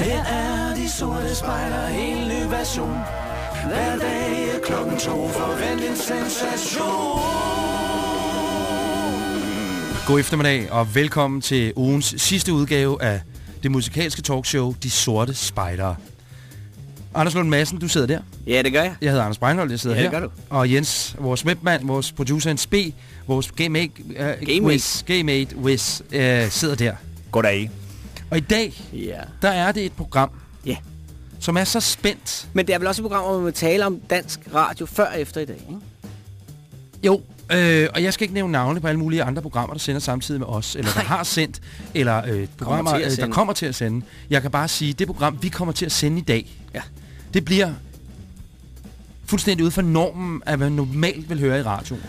Her er de sorte spejler, en ny version. Hver dag er klokken to, forvent en sensation. God eftermiddag og velkommen til ugens sidste udgave af det musikalske talkshow De Sorte Spejdere. Anders Lund Madsen, du sidder der. Ja, det gør jeg. Jeg hedder Anders Breinholt, jeg sidder Ja, det her. gør du. Og Jens, vores webmand, vores producer Jens B, vores game-mate uh. Wiz, game-mate Wiz, uh, sidder der. Goddag. Og i dag, Ja. der er det et program, Ja. som er så spændt. Men det er vel også et program, hvor man vil tale om dansk radio før og efter i dag, ikke? Jo, øh, og jeg skal ikke nævne navne på alle mulige andre programmer, der sender samtidig med os, eller der Nej. har sendt, eller øh, programmer, at øh, der kommer til at sende. Jeg kan bare sige, det program, vi kommer til at sende i dag, Ja. det bliver fuldstændig ud for normen af, hvad man normalt vil høre i radioen.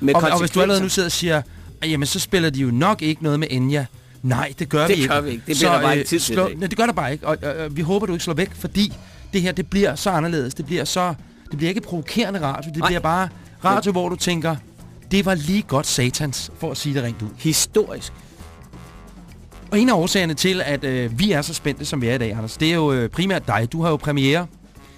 Med Og, og hvis du allerede nu sidder og siger, "Ah, jamen så spiller de jo nok ikke noget med Enya. Nej, det gør Det vi ikke. gør vi ikke. Det bliver der bare ikke tid til i slå, dag. Nej, det gør der bare ikke. Og øh, øh, vi håber, du ikke slår væk, fordi det her, det bliver så anderledes. Det bliver så... Det bliver ikke provokerende radio. Det Nej. bliver bare radio, hvor du tænker, det var lige godt satans, for at sige det rent ud. Historisk. Og en af årsagerne til, at øh, vi er så spændte, som vi er i dag, Anders, det er jo øh, primært dig. Du har jo premiere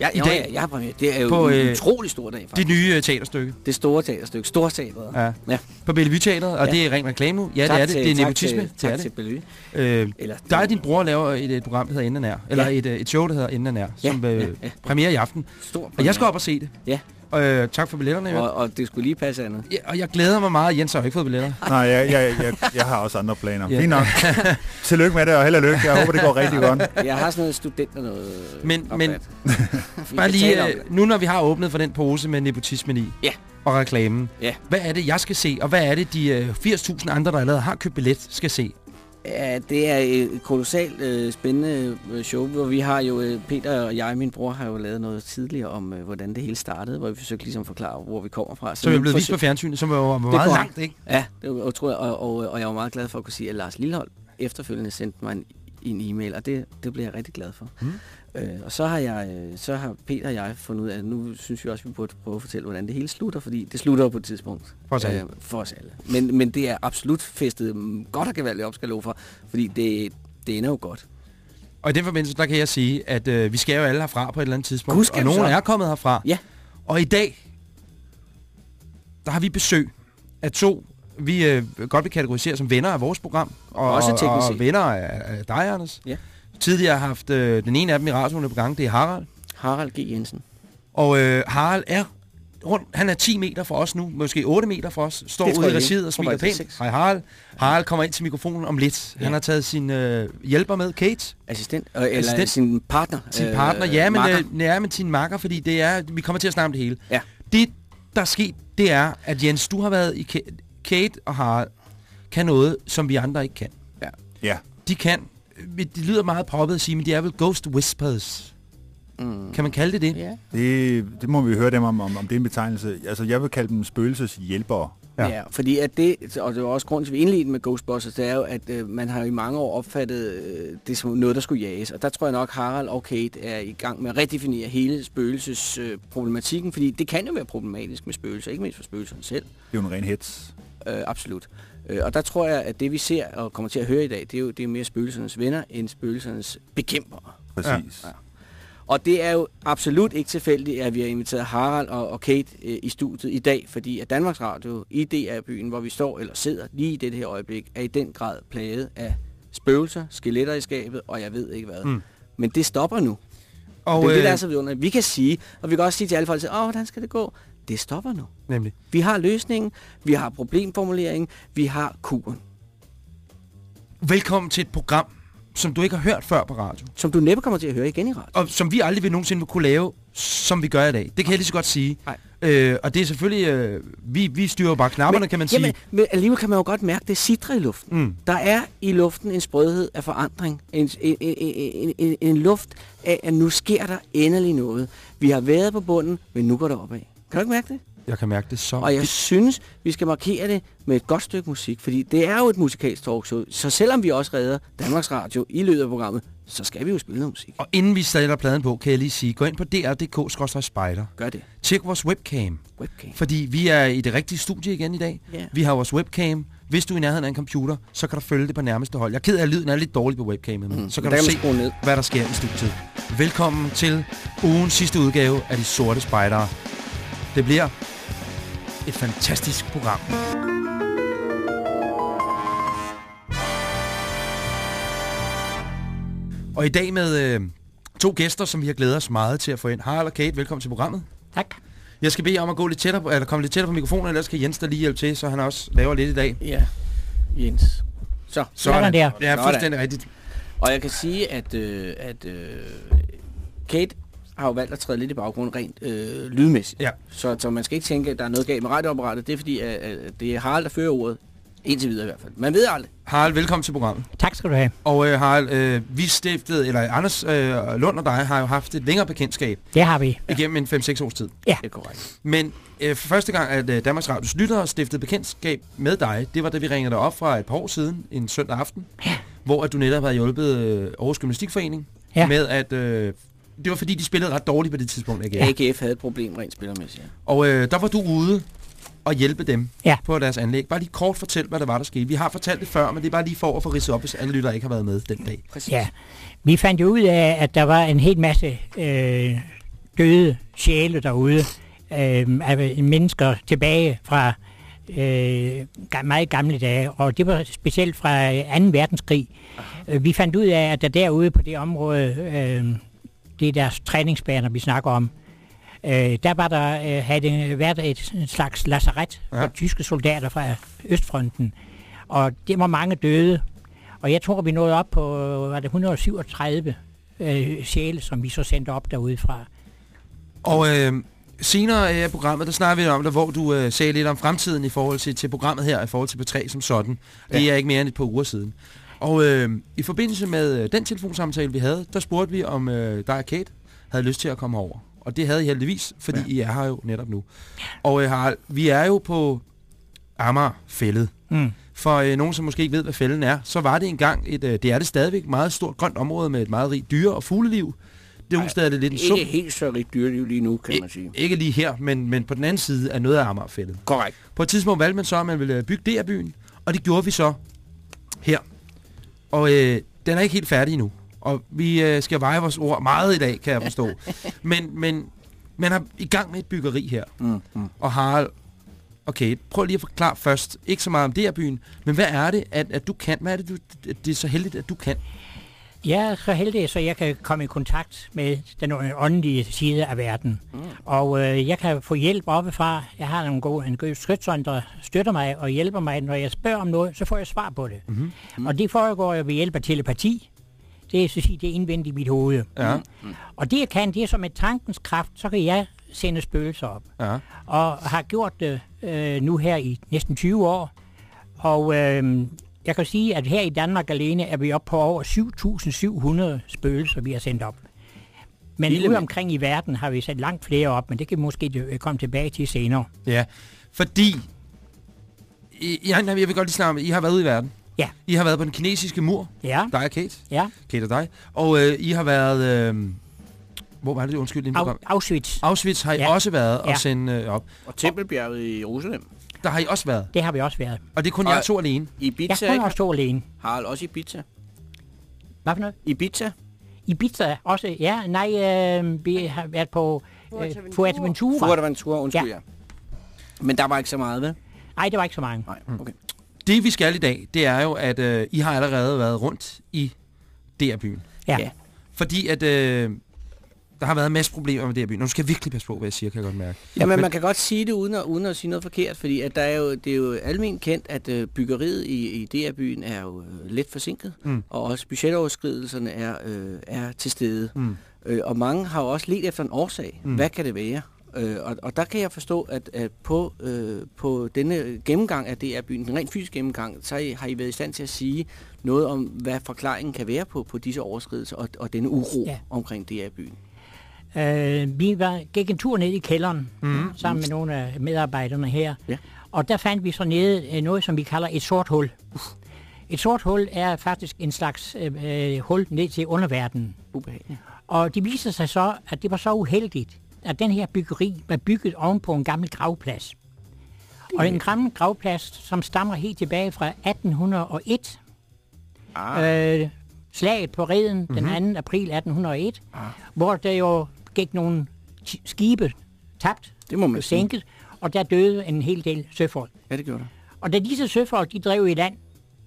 Ja, I jo, dag- ja, jeg premiere. Det er jo på, en øh, utrolig stor dag, faktisk. nye øh, teaterstykke Det store teaterstykke. Storteateret. Ja. ja. på Bellevue Teateret, og Ja. det er ren reklame. Ja, Tak det er det. til- Det er tak nepotisme. Til, det tak er til det. Bellevue. Øh, Eller, dig og din bror laver et, et program, der hedder Inden er, eller Ja. et, øh, et show, der hedder er, Ja, som øh, ja, ja. premiere i aften. Stor Og jeg skal op og se det. Ja, Øh, tak for billetterne. og, og det skulle lige passe andet. Ja, og jeg glæder mig meget. Jens har jo ikke fået billetter. Nej, jeg, jeg, jeg, jeg har også andre planer. Ja. Fint nok. Tillykke med det, og held og lykke. Jeg håber, det går rigtig godt. Jeg har sådan noget studenter noget Men- men- Bare lige, øh, nu når vi har åbnet for den pose med nepotismen i, Ja. og reklamen, Ja. hvad er det, jeg skal se, og hvad er det, de øh, 80.000 andre, der allerede har købt billet, skal se? Ja, det er et kolossalt øh, spændende øh, show, hvor vi har jo, øh, Peter og jeg, min bror, har jo lavet noget tidligere om, øh, hvordan det hele startede, hvor vi forsøgte ligesom at forklare, hvor vi kommer fra. Som er nu blevet vist på fjernsynet, som var, var meget korrekt. langt, ikke? Ja, det var utroligt, og, og, og jeg var meget glad for at kunne sige, at Lars Lillehold efterfølgende sendte mig en, en e-mail, og det, det blev jeg rigtig glad for. Mm. Øh, og så har, jeg, øh, så har Peter og jeg fundet ud af, at nu synes vi også, at vi burde prøve at fortælle, hvordan det hele slutter, fordi det slutter på et tidspunkt. For os alle. Øh, for os alle. Men, men det er absolut festet mm, godt og gevaldigt op, skal love for, fordi det, det ender jo godt. Og i den forbindelse, der kan jeg sige, at øh, vi skal jo alle herfra på et eller andet tidspunkt. Skal og nogen så. er kommet herfra. Ja. Og i dag, der har vi besøg af to, vi øh, godt vil kategorisere som venner af vores program. Og, Også og, teknisk og venner af, af dig, Anders. Ja. Tidligere har haft øh, den ene af dem i radioen på gang, det er Harald. Harald G. Jensen. Og øh, Harald er rundt, han er 10 meter fra os nu, måske 8 meter fra os, står ude i regiet og smiler er pænt. Hej Harald. Harald kommer ind til mikrofonen om lidt. Ja. Han har taget sin øh, hjælper med, Kate. Assistent, øh, eller Assistent. sin partner. Sin partner, ja, men, makker. øh, ja, men sin makker, fordi det er, vi kommer til at snakke om det hele. Ja. Det, der er sket, det er, at Jens, du har været i Ka- Kate og Harald, kan noget, som vi andre ikke kan. Ja. De kan, øh, det lyder meget proppet at sige, men de er vel ghost whispers. Mm. Kan man kalde det det? Ja. Det, det må vi høre dem om, om, om det er en betegnelse. Altså, jeg vil kalde dem spøgelseshjælpere. Ja. Ja. fordi at det, og det var også grunden til, at vi indledte med Ghostbusters, det er jo, at øh, man har jo i mange år opfattet øh, det som noget, der skulle jages. Og der tror jeg nok, Harald og Kate er i gang med at redefinere hele spøgelsesproblematikken, øh, problematikken, fordi det kan jo være problematisk med spøgelser, ikke mindst for spøgelserne selv. Det er jo en ren hets. Øh, absolut. Øh, og der tror jeg, at det vi ser og kommer til at høre i dag, det er jo det er mere spøgelsernes venner end spøgelsernes bekæmpere. Præcis. Ja. Og det er jo absolut ikke tilfældigt, at vi har inviteret Harald og, og Kate øh, i studiet i dag, fordi at Danmarks Radio i DR-byen, hvor vi står eller sidder lige i det her øjeblik, er i den grad plaget af spøgelser, skeletter i skabet, og jeg ved ikke hvad. Mm. Men det stopper nu. Og, det er det, der øh, er så vidunderligt. Vi kan sige, og vi kan også sige til alle folk, åh, hvordan skal det gå? Det stopper nu. Nemlig. Vi har løsningen, vi har problemformuleringen, vi har kuren. Velkommen til et program, som du ikke har hørt før på radio. Som du næppe kommer til at høre igen i radio. Og som vi aldrig vil nogensinde vil kunne lave, som vi gør i dag. Det kan jeg lige så godt sige. Nej. Øh, og det er selvfølgelig... Øh, vi, vi styrer jo bare knapperne, kan man sige. Jamen, men alligevel kan man jo godt mærke, det sidder i luften. Mm. Der er i luften en sprødhed af forandring. En, en, en, en, en, en luft af, at nu sker der endelig noget. Vi har været på bunden, men nu går det opad. Kan du ikke mærke det? Jeg kan mærke det så. Og jeg synes, vi skal markere det med et godt stykke musik, fordi det er jo et musikalsk talkshow. Så selvom vi også redder Danmarks Radio i løbet af programmet, så skal vi jo spille noget musik. Og inden vi sætter pladen på, kan jeg lige sige, gå ind på dr.dk-spejder. Gør det. Tjek vores webcam. Webcam. Fordi vi er i det rigtige studie igen i dag. Ja. Vi har vores webcam, Hvis du er i nærheden af en computer, så kan du følge det på nærmeste hold. Jeg er ked af, at lyden er lidt dårlig på webcamet, men Mm. så kan Der du se, ned. hvad der sker i studiet. Velkommen til ugens sidste udgave af De Sorte Spejdere. Det bliver et fantastisk program. Og i dag med øh, to gæster, som vi har glædet os meget til at få ind. Harald og Kate, velkommen til programmet. Tak. Jeg skal bede jer om at gå lidt tættere på, eller komme lidt tættere på mikrofonen, ellers kan Jens der lige hjælpe til, så han også laver lidt i dag. Ja, Jens. Så. Sådan der. Er Sådan. fuldstændig rigtigt. Og jeg kan sige, at, øh, at øh, Kate har jo valgt at træde lidt i baggrunden rent øh, lydmæssigt. Ja. Så, så man skal ikke tænke, at der er noget galt med radioapparatet. Det er fordi, at, at det er Harald, der fører ordet. Indtil videre i hvert fald. Man ved aldrig. Harald, velkommen til programmet. Tak skal du have. Og øh, Harald, øh, vi stiftede, eller Anders øh, Lund og dig har jo haft et længere bekendtskab Det har vi. ja. igennem en 5-6 års tid. Det er korrekt. Men øh, for første gang, at øh, Danmarks Radios lyttere stiftede bekendtskab med dig, det var da vi ringede dig op fra et par år siden, en søndag aften, Ja. hvor at du netop havde hjulpet øh, Aarhus Gymnastikforening Ja. med at... Øh, det var fordi, de spillede ret dårligt på det tidspunkt, AGF. AGF havde et problem rent spillermæssigt. Ja. Og øh, der var du ude og hjælpe dem Ja. på deres anlæg. Bare lige kort fortæl, hvad der var, der skete. Vi har fortalt det før, men det er bare lige for at få ridset op, hvis alle lyttere ikke har været med den dag. Præcis. Ja. Vi fandt jo ud af, at der var en hel masse øh, døde sjæle derude. Øh, af mennesker tilbage fra øh, meget gamle dage. Og det var specielt fra 2. verdenskrig. Øh, Vi fandt ud af, at der derude på det område, øh, det er deres træningsbaner, vi snakker om, øh, der var der, øh, havde det været et slags lazaret for Ja. tyske soldater fra Østfronten. Og det var mange døde. Og jeg tror, vi nåede op på var det 137 øh, sjæle, som vi så sendte op derude fra. Og øh, senere i programmet, der snakker vi om det, hvor du øh, sagde lidt om fremtiden i forhold til, til programmet her, i forhold til P3 som sådan. Det Ja. er ikke mere end et par uger siden. Og øh, i forbindelse med øh, den telefonsamtale, vi havde, der spurgte vi, om øh, dig og Kate havde lyst til at komme over. Og det havde I heldigvis, fordi ja. I er her jo netop nu. Og øh, Harald, vi er jo på Amagerfældet. Mm. For øh, nogen, som måske ikke ved, hvad fælden er, så var det engang, et, øh, det er det stadigvæk, meget stort grønt område med et meget rigt dyre- og fugleliv. Det er det lidt en sum. Ikke helt så rigt dyreliv lige nu, kan man sige. Ikke lige her, men, men på den anden side er noget af Amagerfældet. Korrekt. På et tidspunkt valgte man så, at man ville bygge DR-byen, og det gjorde vi så her. Og øh, den er ikke helt færdig endnu. Og vi øh, skal veje vores ord meget i dag, kan jeg forstå. men, men man er i gang med et byggeri her. Mm, mm. Og Harald, okay, prøv lige at forklare først, ikke så meget om DR-byen, men hvad er det, at, at du kan? Hvad er det, du, det er så heldigt, at du kan? Jeg er så heldig, så jeg kan komme i kontakt med den åndelige side af verden. Mm. Og øh, jeg kan få hjælp oppefra. Jeg har nogle gode, en god skytsånd, der støtter mig og hjælper mig. Når jeg spørger om noget, så får jeg svar på det. Mm. Og det foregår jo ved hjælp af telepati. Det er, så at sige, det er indvendigt i mit hoved. Ja, Og det jeg kan, det er som et tankens kraft, så kan jeg sende spøgelser op. ja. og har gjort det øh, nu her i næsten 20 år. Og øh, jeg kan sige, at her i Danmark alene er vi oppe på over 7.700 spøgelser, vi har sendt op. Men Lille ude omkring i verden har vi sat langt flere op, men det kan vi måske øh, komme tilbage til senere. Ja, fordi... I, jeg, jeg vil godt lige snakke om, I har været ude i verden. Ja. I har været på den kinesiske mur, Ja, dig og Kate. ja. Kate og dig. Og øh, I har været... Øh, hvor var det, undskyld, lige Au? Auschwitz, Auschwitz har I Ja. også været og Ja. sende øh, op. Og Tempelbjerget i Jerusalem. Der har I også været. det har vi også været. Og det er kun Og- jer to alene. Ibiza, Jeg ikke? også stå alene. Harald, også Ibiza. Hvad for noget? Ibiza? Ibiza også, ja. Nej, øh, vi har været på øh, Fuerteventura. Fuerteventura, undskyld ja. Men der var ikke så meget, vel? Nej, det var ikke så mange. Nej, okay. Det vi skal i dag, det er jo, at øh, I har allerede været rundt i DR-byen. Ja. Ja. Fordi at... Øh, der har været en masse problemer med DR-byen. Nu skal jeg virkelig passe på, hvad jeg siger, kan jeg godt mærke. Jamen, Men- man kan godt sige det uden at, uden at sige noget forkert, fordi at der er jo, det er jo almindeligt kendt, at øh, byggeriet i, i DR-byen er jo øh, lidt forsinket, Mm. og også budgetoverskridelserne er, øh, er til stede. Mm. Øh, og mange har jo også let efter en årsag. Mm. Hvad kan det være? Øh, og, og der kan jeg forstå, at, at på, øh, på denne gennemgang af DR-byen, den rent fysiske gennemgang, så har I- har I været i stand til at sige noget om, hvad forklaringen kan være på, på disse overskridelser og, og denne uro ja. omkring DR-byen. Øh, vi var, gik en tur ned i kælderen Mhm. mm. sammen med nogle af medarbejderne her. Ja. Og der fandt vi så nede øh, noget, som vi kalder et sort hul. Et sort hul er faktisk en slags øh, øh, hul ned til underverdenen. Ubehageligt. Og det viser sig så, at det var så uheldigt, at den her byggeri var bygget oven på en gammel gravplads. Og en gammel gravplads, som stammer helt tilbage fra 1801. Ah. Øh, slaget på Reden mm-hmm. den 2. april 1801, ah. hvor der jo gik nogle skibe tabt, Det må man blev sige. sænket, og der døde en hel del søfolk. Ja, det gjorde det. Og da disse søfolk de drev i land,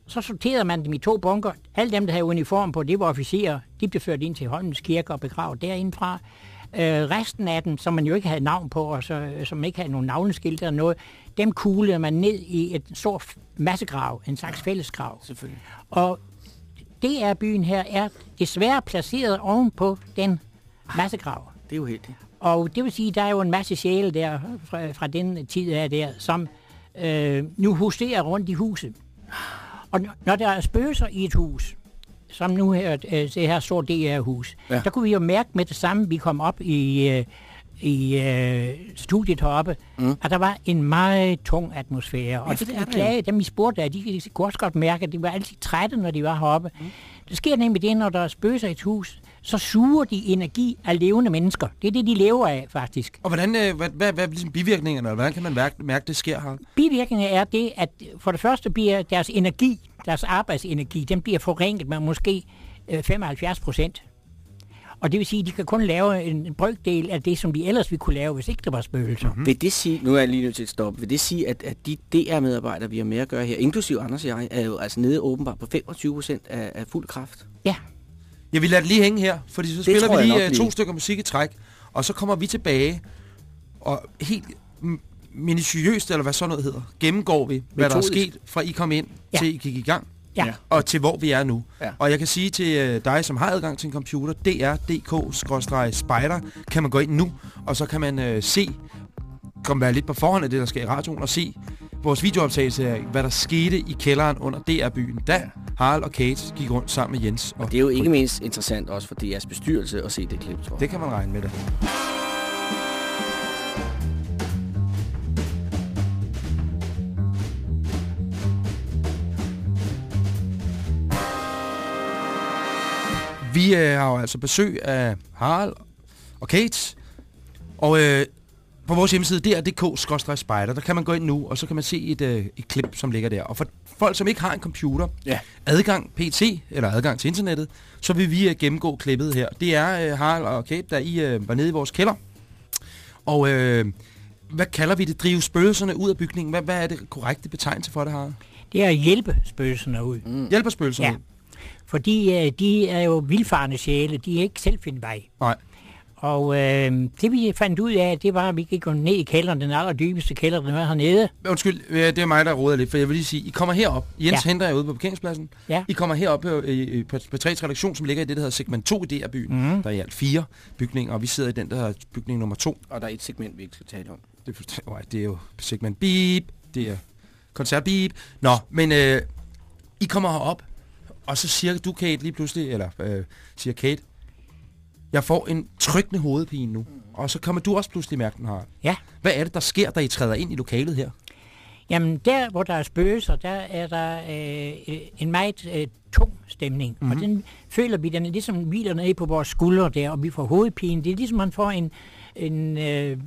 så sorterede man dem i to bunker. Alle dem, der havde uniform på, det var officerer. De blev ført ind til Holmens Kirke og begravet derindfra. Øh, resten af dem, som man jo ikke havde navn på, og så, som ikke havde nogen navneskilte eller noget, dem kuglede man ned i et stort massegrav, en slags fællesgrav. Selvfølgelig. Og det er byen her er desværre placeret oven på den massegrav. Det er helt Og det vil sige, der er jo en masse sjæle der fra, fra den tid af der, som øh, nu huserer rundt i huset. Og når der er spøgelser i et hus, som nu her, øh, det her store DR-hus, Ja. der kunne vi jo mærke med det samme, vi kom op i, øh, i øh, studiet heroppe, mm. at der var en meget tung atmosfære. Og det, det er det klage, dem vi spurgte af, de, de kunne også godt mærke, at de var altid trætte, når de var heroppe. Mm. Det sker nemlig det, når der er spøgelser i et hus, så suger de energi af levende mennesker. Det er det, de lever af, faktisk. Og hvordan, øh, hvad, hvad, hvad er ligesom bivirkningerne, eller hvordan kan man mærke, mærke det sker her? Bivirkningen er det, at for det første bliver deres energi, deres arbejdsenergi, den bliver forringet med måske øh, 75 procent. Og det vil sige, at de kan kun lave en en brøkdel af det, som de ellers ville kunne lave, hvis ikke der var spøgelser. Mm. Vil det sige, nu er jeg lige nødt til at stoppe, vil det sige, at, at de DR-medarbejdere, vi har med at gøre her, inklusive Anders og jeg, er jo altså nede åbenbart på 25 procent af, af fuld kraft? Ja, Jeg vil lade det lige hænge her, fordi så spiller vi lige øh, lige. to stykker musik i træk, og så kommer vi tilbage, og helt minutiøst, eller hvad sådan noget hedder, gennemgår vi, hvad der er Metodisk. sket, fra I kom ind, Ja. til I gik i gang, ja. Ja. ja. og til hvor vi er nu. Ja. Og jeg kan sige til øh, dig, som har adgang til en computer, dr.dk-spider, kan man gå ind nu, og så kan man øh, se, komme være lidt på forhånd af det, der sker i radioen, og se vores videooptagelse af, hvad der skete i kælderen under DR-byen, da Harald og Kate gik rundt sammen med Jens. Og Det er jo ikke mindst interessant også for DR's bestyrelse at se det klip, tror jeg. Det kan man regne med det. Vi øh, har jo altså besøg af Harald og Kate, og øh, på vores hjemmeside dr.dk-spider, der kan man gå ind nu, og så kan man se et, øh, et klip, som ligger der. Og for folk, som ikke har en computer, Ja. adgang PT, eller adgang til internettet, så vil vi øh, gennemgå klippet her. Det er øh, Harald og Kate, der I øh, var nede i vores kælder. Og øh, hvad kalder vi det? Drive spøgelserne ud af bygningen? Hvad, hvad er det korrekte betegnelse for det, Harald? Det er at hjælpe spøgelserne ud. Mm. Hjælper spøgelserne Ja. ud? Fordi øh, de er jo vildfarne sjæle, de er ikke selv finde vej. Nej. Og øh, det vi fandt ud af, det var, at vi gik gå ned i kælderen, den allerdybeste kælder, den var hernede. Undskyld, øh, det er mig, der råder lidt, for jeg vil lige sige, I kommer herop. Jens ja. Henter jer ude på parkeringspladsen. Ja. I kommer herop øh, i- på, på Træs redaktion, som ligger i det, der hedder segment 2 i DR-byen. Mm. Der er i alt fire bygninger, og vi sidder i den, der hedder bygning nummer 2. Og der er et segment, vi ikke skal tale om. Det, er oh, det er jo segment beep, det er koncert beep. Nå, men øh, I kommer herop, og så siger du, Kate, lige pludselig, eller øh, siger Kate, jeg får en trykkende hovedpine nu. Og så kommer du også pludselig mærke den her. Ja. Hvad er det, der sker, da I træder ind i lokalet her? Jamen, der hvor der er spøgelser, der er der øh, en meget øh, tung stemning. Mm-hmm. Og den føler vi, den er ligesom hviler ned på vores skuldre der, og vi får hovedpine. Det er ligesom, man får en, en øh,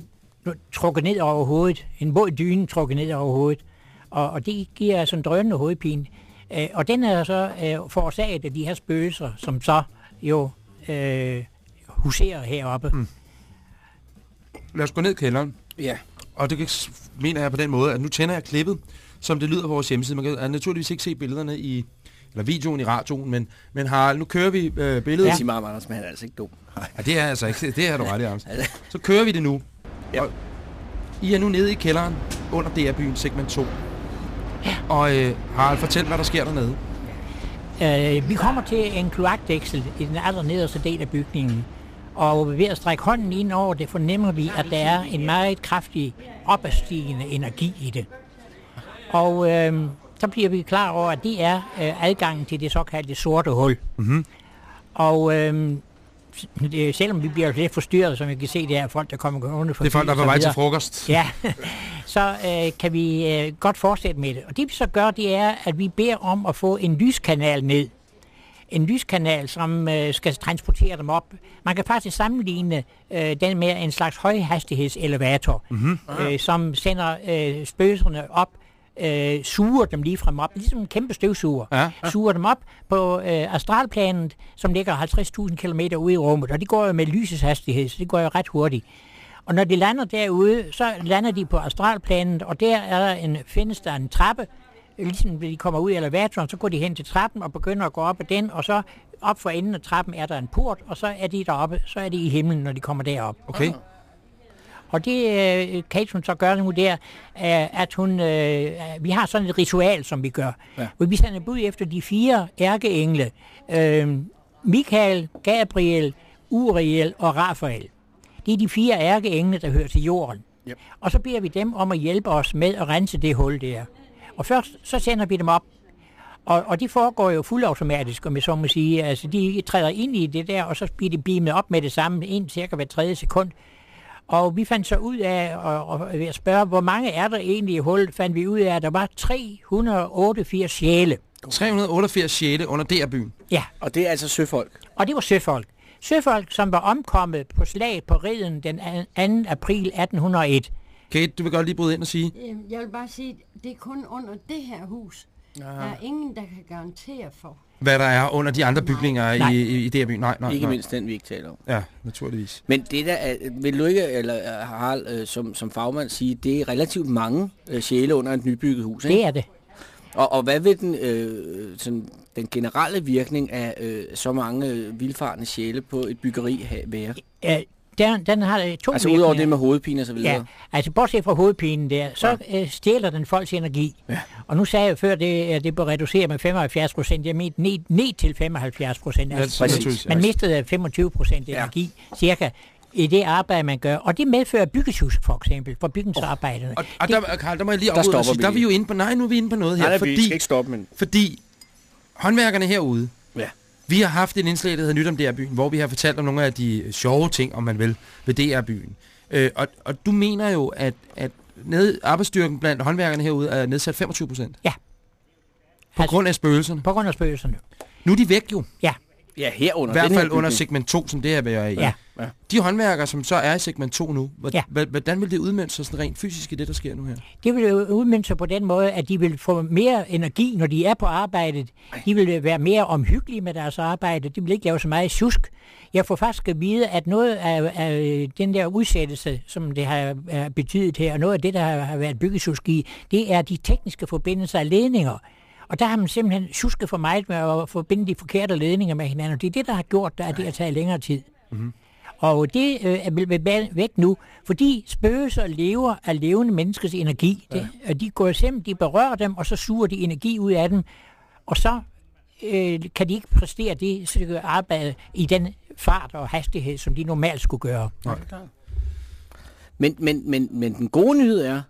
trukket ned over hovedet, en våd dyne trukket ned over hovedet. Og, og det giver altså en drønende hovedpine. Øh, og den er så øh, forårsaget af de her spøgelser, som så jo øh, huserer heroppe. Mm. Lad os gå ned i kælderen. Ja. Og det kan- mener jeg på den måde, at nu tænder jeg klippet, som det lyder på vores hjemmeside. Man kan naturligvis ikke se billederne i, eller videoen i radioen, men, men har, nu kører vi øh, billedet. Ja. Sig meget, Anders, men han er altså ikke dum. Ja, det er altså ikke. Det er du ret i, Anders. Så kører vi det nu. Ja. Og I er nu nede i kælderen under DR-byen, segment 2. Og øh, Harald, fortæl, hvad der sker dernede. Øh, vi kommer til en kloakdæksel i den aller nederste del af bygningen. Og ved at strække hånden ind over det, fornemmer vi, at der er en meget kraftig opadstigende energi i det. Og øh, så bliver vi klar over, at det er øh, adgangen til det såkaldte sorte hul. Mm-hmm. Og øh, selvom vi bliver lidt forstyrret, som jeg kan se, det er folk, der kommer gående Det er folk, der er på vej til frokost. Ja, så øh, kan vi øh, godt fortsætte med det. Og det vi så gør, det er, at vi beder om at få en lyskanal ned. En lyskanal, som øh, skal transportere dem op. Man kan faktisk sammenligne øh, den med en slags højhastighedselevator, mm-hmm. øh, som sender øh, spøgelserne op øh, suger dem lige frem op, ligesom en kæmpe støvsuger. Ja. Suger dem op på øh, astralplanet, som ligger 50.000 km ude i rummet, og de går jo med lysets hastighed, så det går jo ret hurtigt. Og når de lander derude, så lander de på astralplanet, og der er der en, findes der en trappe, ligesom de kommer ud af elevatoren, så går de hen til trappen og begynder at gå op ad den, og så op for enden af trappen er der en port, og så er de deroppe, så er de i himlen, når de kommer derop. Okay. Og det øh, Kate hun så gør nu der, er, at hun, øh, vi har sådan et ritual, som vi gør. Ja. Hvor vi sender bud efter de fire ærkeengle. Øh, Michael, Gabriel, Uriel og Raphael. Det er de fire ærkeengle, der hører til jorden. Yep. Og så beder vi dem om at hjælpe os med at rense det hul der. Og først så sender vi dem op. Og, og det foregår jo fuldautomatisk, om jeg så må sige. Altså, de træder ind i det der, og så bliver de beamet op med det samme, en cirka hver tredje sekund. Og vi fandt så ud af, og, og ved at spørge, hvor mange er der egentlig i hullet, fandt vi ud af, at der var 388 sjæle. 388 sjæle under DR-byen. Ja, Og det er altså søfolk. og det var søfolk. Søfolk, som var omkommet på slag på riden den 2. april 1801. Kate, du vil godt lige bryde ind og sige, Jeg vil bare sige, det er kun under det her hus. Der er ingen, der kan garantere for. hvad der er under de andre bygninger Nej. i, i, i DR-byen. Nej, nej, Ikke nej. mindst den, vi ikke taler om. Ja, naturligvis. Men det der, er, vil du ikke, eller øh, Harald, øh, som, som fagmand sige, det er relativt mange øh, sjæle under et nybygget hus, ikke? Det er det. Og, og hvad vil den, øh, sådan, den generelle virkning af øh, så mange øh, vildfarende sjæle på et byggeri ha- være? Øh, den, den har øh, to Altså udover det med hovedpine og så videre. Ja, altså bortset fra hovedpinen der, så ja. øh, stjæler den folks energi. Ja. Og nu sagde jeg før, det, at det bør reducere med 75 procent. Jeg mente ned, ned til 75 procent. Ja, Altså, man mistede 25 procent energi, ja. cirka, i det arbejde, man gør. Og det medfører byggesjus, for eksempel, for bygningsarbejderne. Og, og der, Karl, der må jeg lige Der afbryde og stopper sige, vi der er vi jo inde på, nej, nu er vi inde på noget her, Nej, nej, fordi, vi skal ikke stoppe, men... fordi håndværkerne herude. Vi har haft en indslag, der hedder Nyt om DR-byen, hvor vi har fortalt om nogle af de sjove ting, om man vil, ved DR-byen. Øh, og, og du mener jo, at, at ned, arbejdsstyrken blandt håndværkerne herude er nedsat 25 procent? Ja. På Altså- grund af spøgelserne. På grund af spøgelserne. Nu er de væk jo. Ja, Ja, herunder I hvert fald under segment 2, som det her vil være i. Ja. Ja. De håndværkere, som så er i segment 2 nu, hvordan vil det udmønte sig sådan rent fysisk i det, der sker nu her? det vil udmønte sig på den måde, at de vil få mere energi, når de er på arbejdet. De vil være mere omhyggelige med deres arbejde. De vil ikke lave så meget tjusk. Jeg får faktisk at vide, at noget af, af den der udsættelse, som det har betydet her, og noget af det, der har- været byggetjusk i, det er de tekniske forbindelser af ledninger. Og der har man simpelthen tjusket for meget med at forbinde de forkerte ledninger med hinanden. Og det er det, der har gjort, at det har taget længere tid. Og det øh, er vel væk nu, fordi spøgelser lever af levende menneskers energi. Det, og de går simpelthen, de berører dem, og så suger de energi ud af dem, og så øh, kan de ikke præstere det stykke arbejde i den fart og hastighed, som de normalt skulle gøre. Men, men, men, men den gode nyhed er,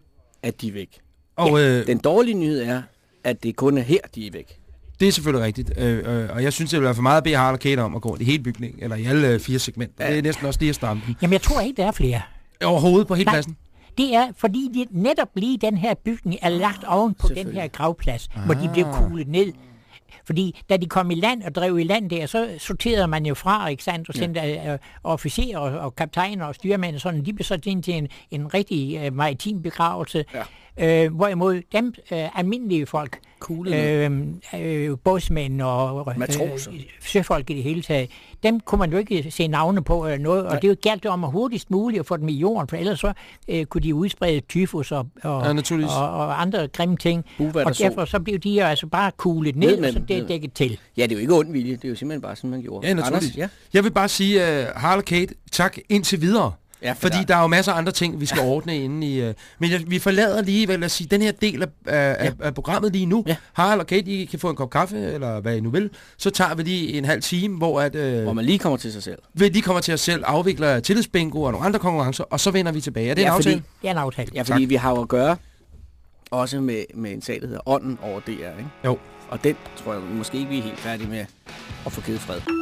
at de er væk. Og øh, Den dårlige nyhed er, at det kun er her, de er væk. det er selvfølgelig rigtigt. Øh, øh, og jeg synes, det vil være for meget at bede Harald og Kate om at gå i hele bygningen, eller i alle øh, fire segmenter. Ja. Det er næsten også lige at stramme den. Jamen, jeg tror ikke, der er flere. Overhovedet på hele Nej. pladsen. Det er, fordi de, netop lige den her bygning er lagt oven på den her gravplads, hvor de blev kuglet ned. Fordi da de kom i land og drev i land der, så sorterede man jo fra, ikke sandt, og sendte øh, officerer og, og kaptajner og styrmænd og sådan, de blev så ind til en, en rigtig øh, maritim begravelse. Ja. Øh, hvorimod dem øh, almindelige folk, Kuglet øh, øh, bådsmænd og Matroser. øh, søfolk i det hele taget, dem kunne man jo ikke se navne på eller noget, og det jo galt om at hurtigst muligt at få dem i jorden, for ellers så øh, kunne de udsprede tyfus og, og, Ja, og, og andre grimme ting. Buvat og derfor så blev de jo altså bare kuglet Ned ned, og så det ned er dækket til. Ja, det er jo ikke ond vilje. Det er jo simpelthen bare sådan, man gjorde. Ja, naturligvis. Anders, ja. Jeg vil bare sige, uh, Harald Kate, tak indtil videre. Ja, for fordi der- der... er jo masser af andre ting, vi skal ordne inde i... Uh, men jeg, vi forlader lige, vel at sige, den her del af, af, ja. af programmet lige nu. Ja. Harald og Kate, I kan få en kop kaffe, eller hvad I nu vil. Så tager vi lige en halv time, hvor at, uh, Hvor man lige kommer til sig selv. vi lige kommer til os selv, afvikler tillidsbingo og nogle andre konkurrencer, og så vender vi tilbage. Er det Ja, en aftale? fordi- Det er en aftale. Ja, fordi tak. vi har jo at gøre også med, med en sag, der hedder Ånden over DR, ikke? Jo. Og den tror jeg måske ikke, vi er helt færdige med at få givet fred.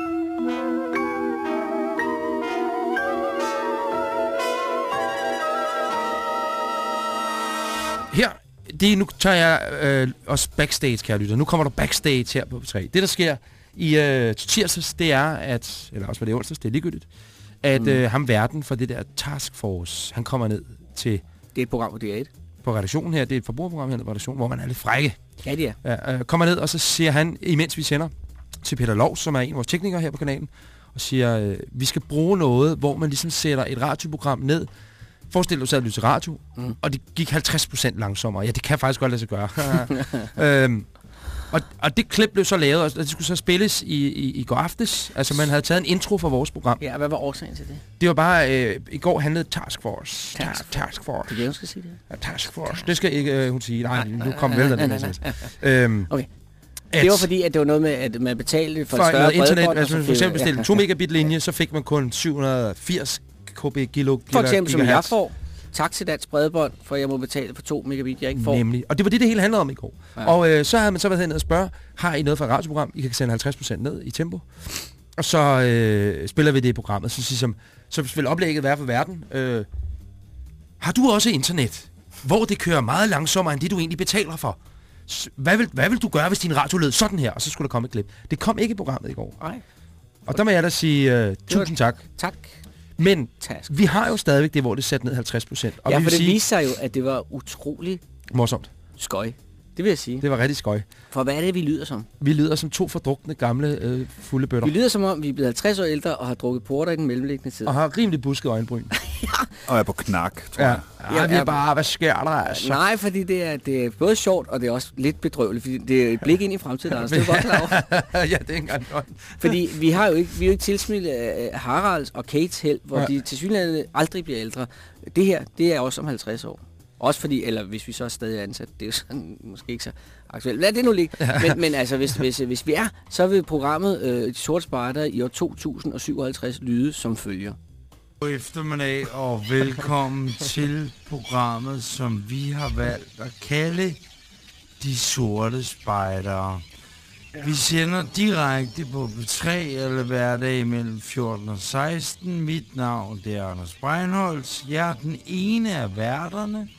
Her, det, er- nu tager jeg øh, også backstage, kære lytter. Nu kommer der backstage her på 3. Det, der sker, i øh, tirsdags, det er, at, eller også var det onsdags, det er ligegyldigt, at Mm. øh, ham verden for det der task force, han kommer ned til Det er et program på DR1. på redaktionen her, det er et forbrugerprogram her på redaktionen, hvor man er lidt frække. Ja, det er. Ja, øh, kommer ned, og så siger han, imens vi sender, til Peter Lov, som er en af vores teknikere her på kanalen, og siger, øh, vi skal bruge noget, hvor man ligesom sætter et radioprogram ned. Forestil dig, at du til radio, Mm. og det gik 50% langsommere. Ja, det kan faktisk godt lade sig gøre. øhm, og, og det klip blev så lavet, og det skulle så spilles i, i, i går aftes. Altså, man havde taget en intro for vores program. Ja, hvad var årsagen til det? Det var bare, øh, i går handlede Task Force. Task Task, task Force. Det er hun skal sige det. Ja, task Force. Det skal ikke øh, hun sige. Nej, Nej, nu kom vel den. Øhm, Okay. at Det var fordi, at det var noget med, at man betalte for, for et større noget internet, altså så for eksempel bestilte en 2 megabit linje, så fik man kun 780 kb kilo For eksempel, som jeg får. Tak til dansk bredbånd, for jeg må betale for 2 megabit, jeg ikke får. Nemlig. Og det var det, det hele handlede om i går. Ja. Og øh, så havde man så været hernede og spørge, har I noget fra et radioprogram? I kan sende 50% ned i tempo. Og så øh, spiller vi det i programmet. Så, ligesom, så vil oplægget være for verden. Øh, har du også internet, hvor det kører meget langsommere end det, du egentlig betaler for? Hvad vil, hvad vil du gøre, hvis din radio lød sådan her? Og så skulle der komme et klip. Det kom ikke i programmet i går. Nej, Og der må jeg da sige øh, tusind tak. tak. Men Task. vi har jo stadigvæk det, hvor det er sat ned 50 procent. Og ja, vi for det sige, viste sig jo, at det var utrolig morsomt. skøj. Det vil jeg sige. Det var rigtig skøj. For hvad er det, vi lyder som? Vi lyder som to fordrukne gamle øh, fulde bøtter. Vi lyder som om, vi er blevet 50 år ældre og har drukket porter i den mellemliggende tid. Og har rimelig busket øjenbryn. Og er på knak, tror ja. jeg. ja, Ja, vi er ja. bare, hvad sker der altså? Nej, fordi det er, det er både sjovt, og det er også lidt bedrøveligt, fordi det er et blik ind i fremtiden, Anders. Det er godt klar over. ja, det er engang løgn. Fordi vi har jo ikke, vi er jo ikke tilsmittet af Haralds og Kates held, hvor Ja. de til synligheden aldrig bliver ældre. Det her, det er også om 50 år. Også fordi, eller hvis vi så er stadig ansat, det er jo sådan, måske ikke så aktuelt. Lad det nu ligge. Men, men altså, hvis, hvis, hvis vi er, så vil programmet øh, De Sorte Spejder i år 2057 lyde som følger. God eftermiddag og velkommen til programmet, som vi har valgt at kalde De Sorte Spejdere. Vi sender direkte på B3 eller hverdag mellem 14 og 16. Mit navn det er Anders Breinholtz. Jeg er den ene af værterne.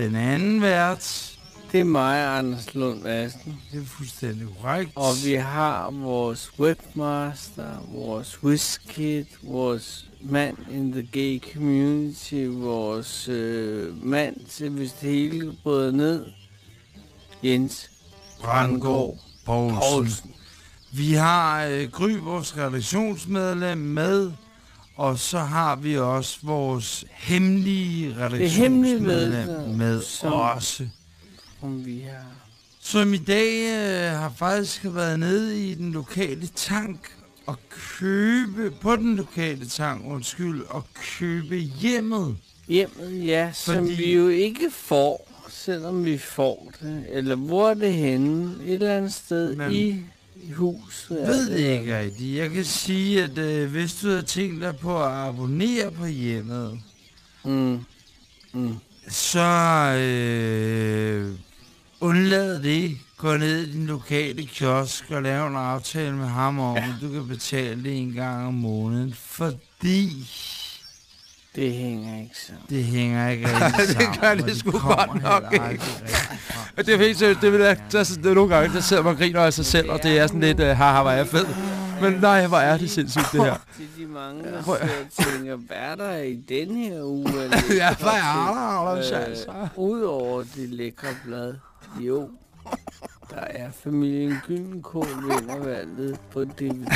Den anden vært, Det er mig, Anders Lund Madsen. det er fuldstændig korrekt. Og vi har vores webmaster, vores whiskit, vores mand in the gay community, vores øh, mand til hvis det hele bryder ned, Jens Brandgaard Poulsen. Poulsen. Vi har øh, Gry, vores redaktionsmedlem, med, og så har vi også vores hemmelige redaktionsmedlem medlem, med som- også. Om vi har... Som i dag øh, har faktisk været nede i den lokale tank og købe, på den lokale tank, undskyld, og købe hjemmet. Hjemmet, ja, som Fordi- vi jo ikke får, selvom vi får det. Eller hvor er det henne? Et eller andet sted Men- i huset. er Ved det ikke rigtigt. Jeg kan sige, at øh, hvis du har tænkt dig på at abonnere på hjemmet, Mm. Mm. så øh, undlad det. Gå ned i din lokale kiosk og lave en aftale med ham om, ja. at du kan betale det en gang om måneden, fordi Det hænger ikke sammen. det hænger ikke rigtig det sammen. gør det sgu godt nok ikke. Og det er helt seriøst, det, vil jeg, der, det er nogle gange, der sidder man og griner af sig selv, og det er sådan lidt, uh, haha, hvor er jeg fed. Men nej, hvor er det sindssygt, det her. Til de mange, der sidder tænker, hvad er der i den her uge? Ja, hvad er der, altså? Udover det lækre blad, jo, der er familien Gyllenkål vinder valget på DVD.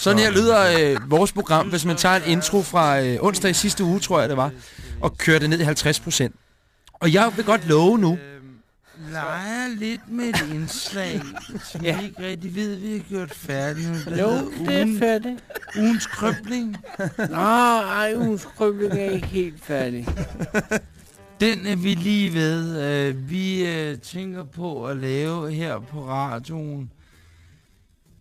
Sådan her lyder øh, vores program, hvis man tager en intro fra øh, onsdag i sidste uge, tror jeg det var, og kører det ned i 50 procent. Og jeg vil godt love nu, Øhm, leger lidt med et indslag, som Ja. vi ikke rigtig ved, vi har gjort færdigt nu. Det Jo, det er ugen, færdigt. ugens krøbling. Nå, ej, ugens krybling er ikke helt færdig. Den er vi lige ved. Øh, vi øh, tænker på at lave her på radioen.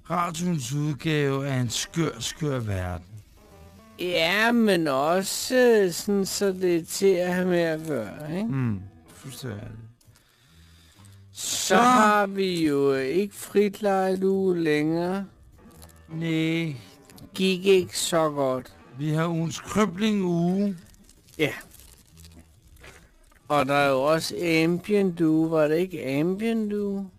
Radioens udgave af en skør, skør verden. Ja, men også øh, sådan, så det er til at have med at gøre, ikke? mm, Fuldstændig. Så har vi jo ikke frit uge længere. Nej, Gik ikke så godt. vi har ugens krøbling uge. Ja. Og der er jo også Ambient uge. Var det ikke Ambient uge?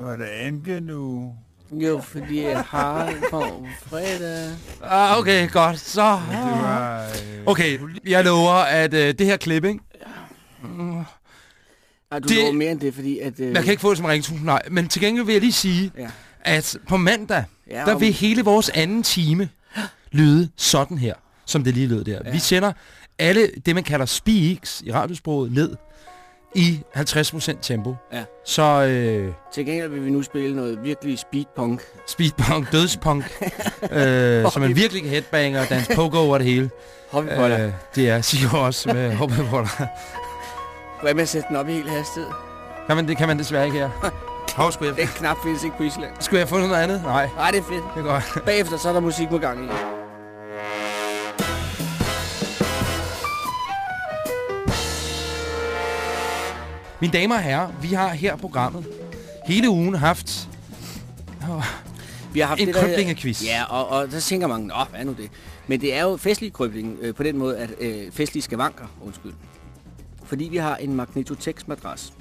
Var det ambient nu? Jo, fordi jeg har på fredag. Ah, okay, godt. Så... Var... Øh, Okay, jeg lover, at øh, det her klip, ikke? Ej, du Det- det... mere end det, fordi at... Øh, Man kan ikke få det som ringtone, nej. Men til gengæld vil jeg lige sige, Ja. at på mandag, Ja, der vil hele vores anden time lyde sådan her, som det lige lød der. Ja. Vi sender alle det, man kalder speaks i radiosproget ned i 50% tempo. Ja. Så øh, Til gengæld vil vi nu spille noget virkelig speedpunk. speedpunk, dødspunk, øh, som man virkelig headbanger og danse pogo over det hele. Hobbyboller. Øh, det er Sigur også med hoppepoller. Hvad med at sætte den op i helt hastighed? Kan man, det kan man desværre ikke her. Hov, skulle Den jeg, knap findes ikke på Island. skulle jeg få noget andet? Nej, Nej, det er fedt. det er godt. Bagefter så er der musik på gang i. Mine damer og herrer, vi har her programmet hele ugen haft Vi har haft en det, kryblingequiz. Ja, og, og så tænker man, nå, hvad er nu det? Men det er jo festlig krybling øh, på den måde, at øh, festlige skavanker, undskyld. Fordi vi har en Magnetotex-madras, som,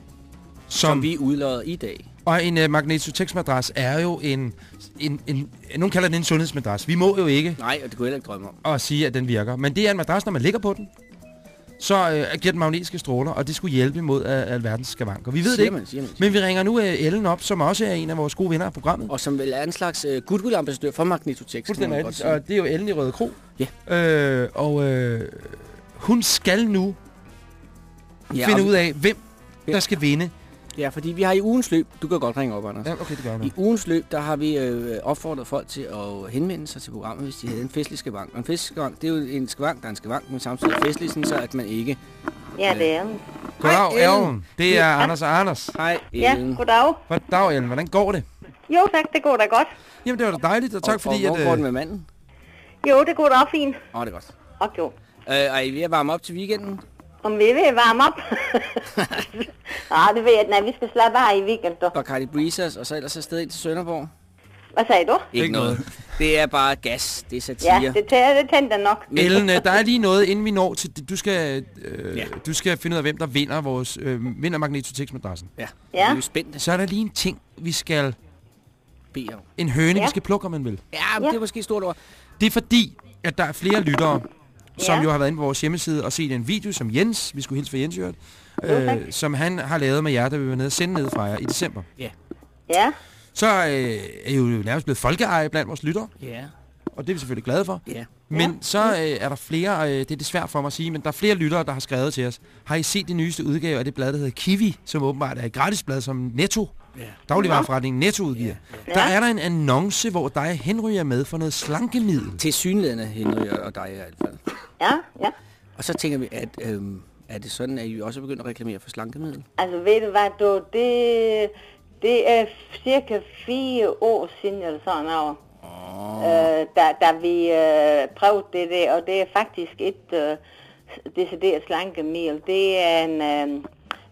som, vi udlodder i dag. Og en uh, Magnetotex-madras er jo en, en, en... Nogen kalder den en sundhedsmadras. Vi må jo ikke Nej, og det kunne jeg heller ikke drømme om. at sige, at den virker. Men det er en madras, når man ligger på den. Så uh, giver den magnetiske stråler, og det skulle hjælpe imod alverdens skavanker. Vi ved det Siger ikke. Man, siger man. Men vi ringer nu uh, Ellen op, som også er en af vores gode venner af programmet. Og som vel er en slags øh, goodwill-ambassadør for Magnetotex. Fuldstændig rigtigt. Og det er jo Ellen i Røde Kro. Ja. Øh, og øh, hun skal nu ja, finde ud af, hvem der skal vinde. Ja, fordi vi har i ugens løb... Du kan godt ringe op, Anders. Ja, okay, det gør jeg. I ugens løb, der har vi øh, opfordret folk til at henvende sig til programmet, hvis de havde en festlig skavank. Og en festlig skavank, det er jo en skavank, der er en skavank, men samtidig festlig, sådan så at man ikke... Ja, det er den. Goddag, Hej, Ellen. Ellen. Det er Anders og Anders. Hej, Ja, Ellen. goddag. Goddag, Ellen. Hvordan går det? Jo tak, det går da godt. Jamen, det var da dejligt, og tak og, fordi, og, hvor at... går øh, det med manden? Jo, det går da fint. Åh, oh, det er godt. Og jo. Øh, er I ved at varme op til weekenden? Om vi at varme op. Nej, det ved jeg. Nej, vi skal slappe af i weekend, du. Bacardi Breezers, og så ellers afsted ind til Sønderborg? Hvad sagde du? Ikke, noget. Det er bare gas. Det er satire. Ja, det, tæ- det tændte nok. Ellen, øh, der er lige noget, inden vi når til... det. Du skal, øh, Ja. du skal finde ud af, hvem der vinder vores øh, vinder Magnetotex-madrassen. Ja, Ja. vi er jo spændte. Så er der lige en ting, vi skal... Bede om. En høne, ja. Vi skal plukke, om man vil. Ja, Ja. det er måske et stort ord. Det er fordi, at der er flere lyttere, som Ja. jo har været inde på vores hjemmeside og set en video, som Jens, vi skulle hilse for Jens, tak. øh, som han har lavet med jer, da vi var nede og sende ned fra jer i december. Ja, Så øh, er I jo nærmest blevet folkeeje blandt vores lyttere, Ja. og det er vi selvfølgelig glade for. Ja. Men så øh, er der flere, øh, det er det svært for mig at sige, men der er flere lyttere, der har skrevet til os. Har I set de nyeste udgave af det blad, der hedder Kiwi, som åbenbart er et gratisblad, som Netto, Ja. dagligvareforretningen Netto udgiver? Ja. Der er der en annonce, hvor dig og Henry er med for noget slankemiddel. Til synlædende, Henry og- og dig i hvert fald. Ja, ja. Og så tænker vi, at øhm, er det sådan, at I også er begyndt at reklamere for slankemiddel? Altså, ved du hvad, du, det, det er cirka fire år siden, eller sådan noget. Oh. Øh, da, da vi øh, prøvede det der, og det er faktisk et øh, decideret slankemiddel. Det er en, øh,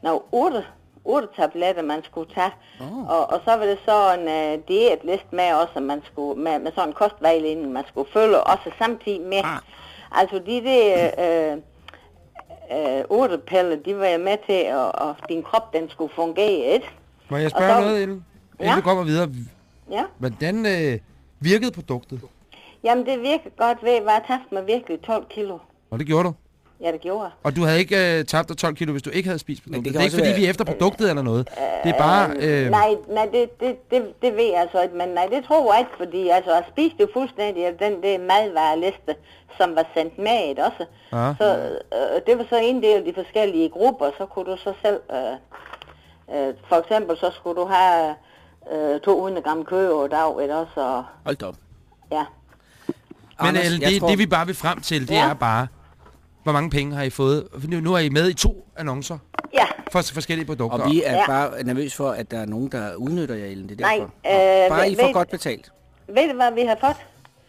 no, otte, otte tabletter, man skulle tage. Åh. Og, og så var det så en øh, diætliste med også, at man skulle, med, med sådan en kostvejledning, man skulle følge, også samtidig med. Ah. Altså de der øh, øh, urtepiller, de var jeg med til, at, at din krop den skulle fungere, ikke? Må jeg spørge så- noget? Inden Ja. du kommer videre. Ja. Hvordan øh, virkede produktet? Jamen det virker godt ved, at jeg tabte mig virkelig 12 kilo. Og det gjorde du. Ja, det gjorde jeg. Og du havde ikke øh, tabt dig 12 kilo, hvis du ikke havde spist produktet. det Det, er ikke, fordi være- vi er efter produktet eller noget. Det er bare... Øh, Nej, nej det, det, det, det ved jeg altså ikke, men nej, det tror jeg ikke, fordi altså, jeg spiste jo fuldstændig af den der madvareliste, som var sendt med et også. Ja. Så øh, det var så inddelt i forskellige grupper, så kunne du så selv, øh, øh, for eksempel så skulle du have øh, 200 gram kød i dag, eller også, og, Hold da op. ja. men Anders, jeg det, tror- det vi bare vil frem til, det Ja. er bare... Hvor mange penge har I fået? Nu, nu er I med i to annoncer Ja, for forskellige produkter. Og vi er Ja. bare nervøs for, at der er nogen, der udnytter jer, Ellen. Det er Nej, derfor. øh, Bare I ved- får ved- godt betalt. ved du hvad vi har fået?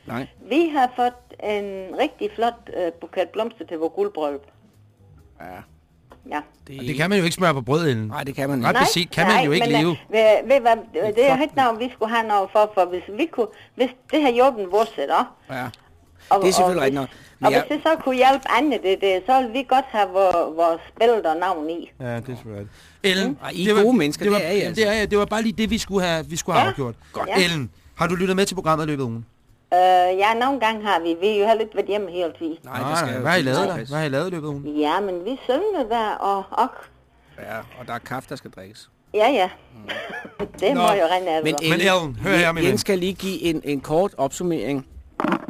Nej. Vi har fået en rigtig flot øh, buket blomster til vores guldbryllup. Ja. Ja. Det, Og det kan man jo ikke smøre på brød, Ellen. Nej, det kan man Ret ikke. beset kan man jo ikke men, øh, leve. Ved, ved, hvad, det er ikke noget, vi skulle have noget for, for hvis vi kunne, hvis det har hjulpet vores sæt op, Ja. Det er selvfølgelig rigtigt nok. Men Og jeg, hvis det så kunne hjælpe andre, det, det, så ville vi godt have vor- vores billeder og navn i. Ja, det er selvfølgelig rigtigt. Ellen, Og I er gode mennesker, det, var, det er I altså. det, er, det var bare lige det, vi skulle have, vi skulle have Ja. afgjort. Godt. Ellen, har du lyttet med til programmet i løbet af ugen? Øh, ja, nogle gange har vi. Vi har jo heller ikke været hjemme hele tiden. nej, Nej, det skal nej, hvad har I lavet der? Hvad har I lavet i løbet af ugen? Ja, men vi synger der, og, og Ja, og der er kaffe, der skal drikkes. ja, ja. det må Nå, jo rende af. Men, Men Ellen, hør her, min. Jens skal lige give en, en kort opsummering.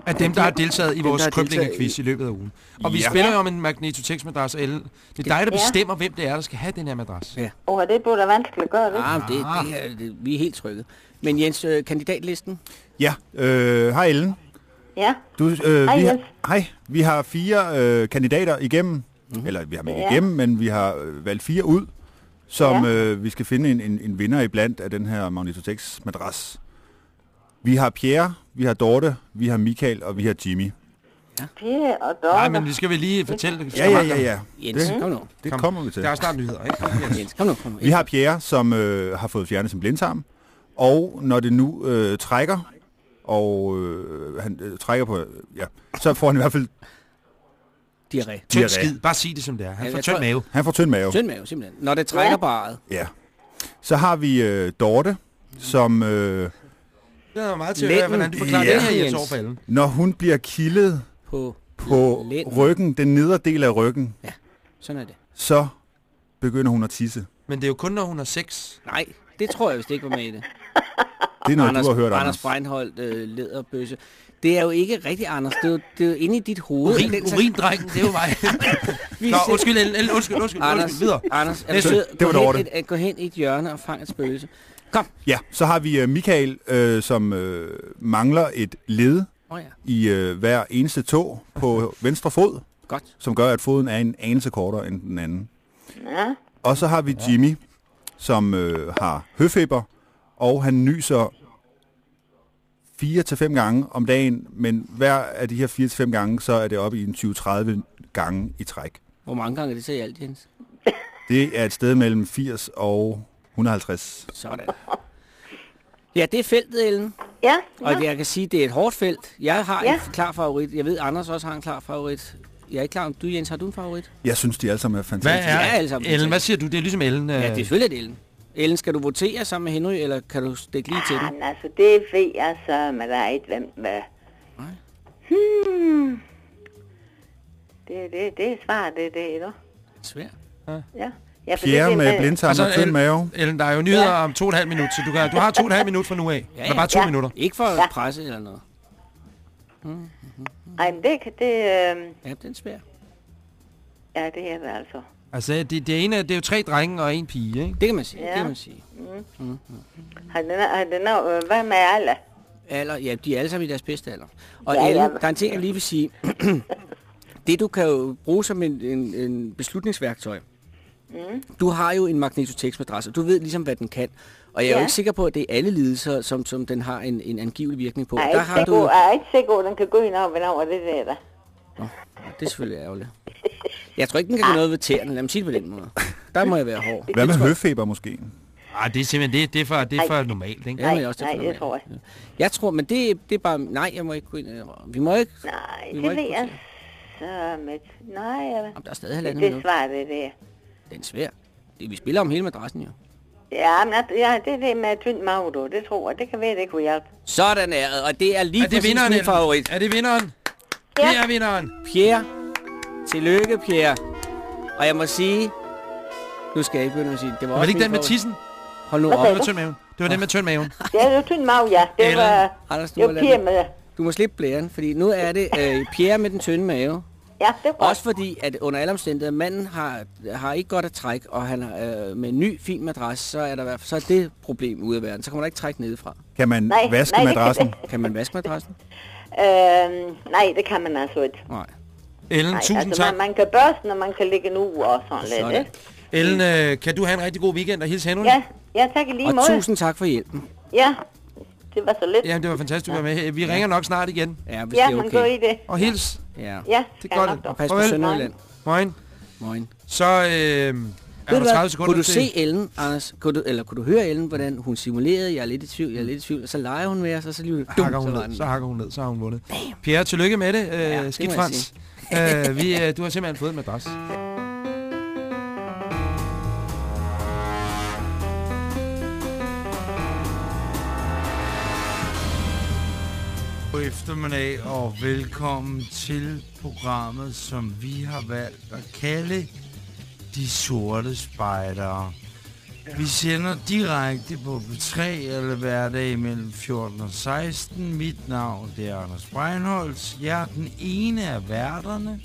Af dem, der har deltaget i vores krøblingequiz i løbet af ugen. Og vi Ja. spiller jo om en Magnetotex-madras, Ellen. Det er dig, der Ja. bestemmer, hvem det er, der skal have den her madras. Ja. Åh, det burde være vanskeligt at gøre det. Ah, det, det, her, det, vi er helt trygge. Men Jens, øh, kandidatlisten? Ja, øh, hej Ellen. Ja, Du, øh, Hej, vi har, Jens. hej, vi har fire øh, kandidater igennem, Mhm. mm-hmm. eller vi har dem ikke Ja. igennem, men vi har øh, valgt fire ud, som Ja. øh, vi skal finde en, en, en vinder i blandt af den her Magnetotex madras. Vi har Pierre, vi har Dorte, vi har Michael og vi har Jimmy. Pia og Dorte. Nej, men vi skal vel lige fortælle det. Ja, ja, ja, ja. Jens, Det, kom nu. det Kom. kommer vi til. Der er snart nyheder, ikke? Kom, Jens. Jens, kom nu. Kom nu. Vi har Pierre, som øh, har fået fjernet sin blindtarm, og når det nu øh, trækker, og øh, han øh, trækker på, ja, så får han i hvert fald, Diarré. Tynd Diarré. skid. Bare sig det som det er. Han Ja, får tynd tror- mave. han får tynd mave. Tynd mave, simpelthen. Når det trækker Ja. baret. Ja. Så har vi øh, Dorte, som øh, Det er meget til at Lænden. høre, hvordan du forklarer Ja. den her, Jens, Ellen. når hun bliver kildet på, på lænden. ryggen, den nedre del af ryggen, Sådan er det. så begynder hun at tisse. Men det er jo kun, når hun har sex. Nej, det tror jeg vist ikke var med i det. Det er noget, Anders, du har hørt, Anders Anders. Breinholt, øh, lederbøsse. Det er jo ikke rigtigt, Anders. Det er jo, det er jo inde i dit hoved. Urin, Den urindrengen, det er jo mig. Nå, undskyld, Ellen, undskyld, undskyld, Anders, undskyld, videre. Anders, er du sød? Det var Gå hen et- Gå hen i et hjørne og fang et spøgelse. Kom. Ja, så har vi øh, Michael, øh, som øh, mangler et led oh, ja, i øh, hver eneste tog på venstre fod, godt. som gør, at foden er en anelse kortere end den anden. Ja, Og så har vi Jimmy, som øh, har høfeber, og han nyser fire til fem gange om dagen, men hver af de her fire til fem gange, så er det oppe i en 20-30 gange i træk. Hvor mange gange er det så i alt, Jens? Det er et sted mellem 80 og 150. Sådan. Ja, det er feltet, Ellen. ja, Og ja. jeg kan sige, det er et hårdt felt. Jeg har Ja. en klar favorit. Jeg ved, Anders også har en klar favorit. Jeg er ikke klar om du, Jens, har du en favorit? Jeg synes, de alle sammen er Hvad fantastiske. er, er alle sammen Ellen, hvad siger du? Det er ligesom Ellen. Ja, øh, det er selvfølgelig er det Ellen. Ellen, skal du votere sammen med Henry, eller kan du stikke lige til den? Jamen, altså, det ved jeg så, men der er ikke hvem med. Nej. Hmm. Det, det, det er svaret, det, det er det. Svært. Ja. Ja, for Pierre det, med blindtarm Altså, og tynd Ellen- mave. Ellen, der er jo nyheder Ja. om to og et halvt minut, så du, kan, du har to og et halvt minut fra nu af. Ja, Eller bare to ja. minutter. Ikke for Ja. presse eller noget. Ej, men det, kan- det, øh, Ja, den er svær. ja, det er det altså. Altså, det, det, ene, det er jo tre drenge og en pige, ikke? Det kan man sige. Ja. Det kan man sige. Har den, har den, øh, hvad med alle? Alder, ja, de er alle sammen i deres bedste alder. Og Ja, ja, ja. Ellen, der er en ting, jeg lige vil sige. det, du kan jo bruge som en, en, en beslutningsværktøj. Mm. Du har jo en magnetotex-madras, og du ved ligesom, hvad den kan. Og jeg er jo Ja. ikke sikker på, at det er alle lidelser, som, som den har en, en angivelig virkning på. Jeg er, Der ikke har sikker, du... jeg er ikke sikker på, at den kan gå ind over, over det der. der. Det er selvfølgelig ærgerligt. Jeg tror ikke, den kan gå noget ved tæerne. Lad mig sige det på den måde. Der må jeg være hård. Hvad med høfeber måske? Ej, det er simpelthen det, det er for, det er for normalt, ikke? Ja, Nej, men jeg også nej, derfor det tror jeg. normalt. Jeg tror, men det, det er bare... Nej, jeg må ikke gå ind... og- Vi må ikke... Nej, Vi det må ved ikke jeg så med. Nej, jeg, Jamen, der er stadig det, halvandet det minut. svarer det der. Den er svær. Det, vi spiller om hele madrassen jo. Ja, men at- ja, det er det med tynd mave, du. Det tror jeg. Det kan være, det kunne hjælpe. Sådan er det, og det er lige Er det præcis vinderen, min favorit. Er det vinderen? Ja. Det er vinderen. Pierre. Tillykke, Pierre. Og jeg må sige... Nu skal jeg ikke begynde at sige... Det var, Var det ikke den med tissen? Hold nu Hvad op. Det var tynd maven. Det var den med tynd maven. Det er jo tynd mave, ja. Det Ellen. var, Anders, du det må, var den. med. du må slippe blæren, fordi nu er det øh, Pierre med den tynde mave. Ja, det var Også fordi, at under alle omstændigheder, manden har, har ikke godt at trække, og han er, øh, med en ny, fin madras, så er, der, så er det problem ude af verden. Så kan man da ikke trække nedefra. Kan man Nej, vaske nej, det kan madrassen? Kan man vaske madrassen? Øhm, nej, det kan man altså ikke. Nej. Ellen, Nej, tusind altså, tak. man, man kan børste og man kan ligge nu og sådan lidt. Sådan. Ikke? Ellen, øh, kan du have en rigtig god weekend og hilse Henry? Ja, ja, tak i lige Og måde. tusind tak for hjælpen. Ja, det var så lidt. Jamen, det var fantastisk, du var med. Vi ringer nok snart igen. Ja, hvis Ja, det er man går okay. i det. Og hils. Ja. Ja, Det er nok dog. Og pas på. Sønderjylland. Moin. Moin. Så øh, Er der hvad? 30 sekunder Kunne du til- se Ellen, Anders, kunne du, eller kunne du høre Ellen, hvordan hun simulerede, jeg er lidt i tvivl, jeg er lidt i tvivl, og så leger hun med os, og så lige dum, hakker hun så ned, så hakker hun ned, så har hun vundet. Pierre, tillykke med det. Øh, Ja, det skidt må jeg Frans. Øh, vi, øh, du har simpelthen fået en madras. God eftermiddag og velkommen til programmet, som vi har valgt at kalde De Sorte Spejdere. Vi sender direkte på P3 eller hverdag mellem 14 og 16. Mit navn det er Anders Breinholtz. Jeg er den ene af værterne.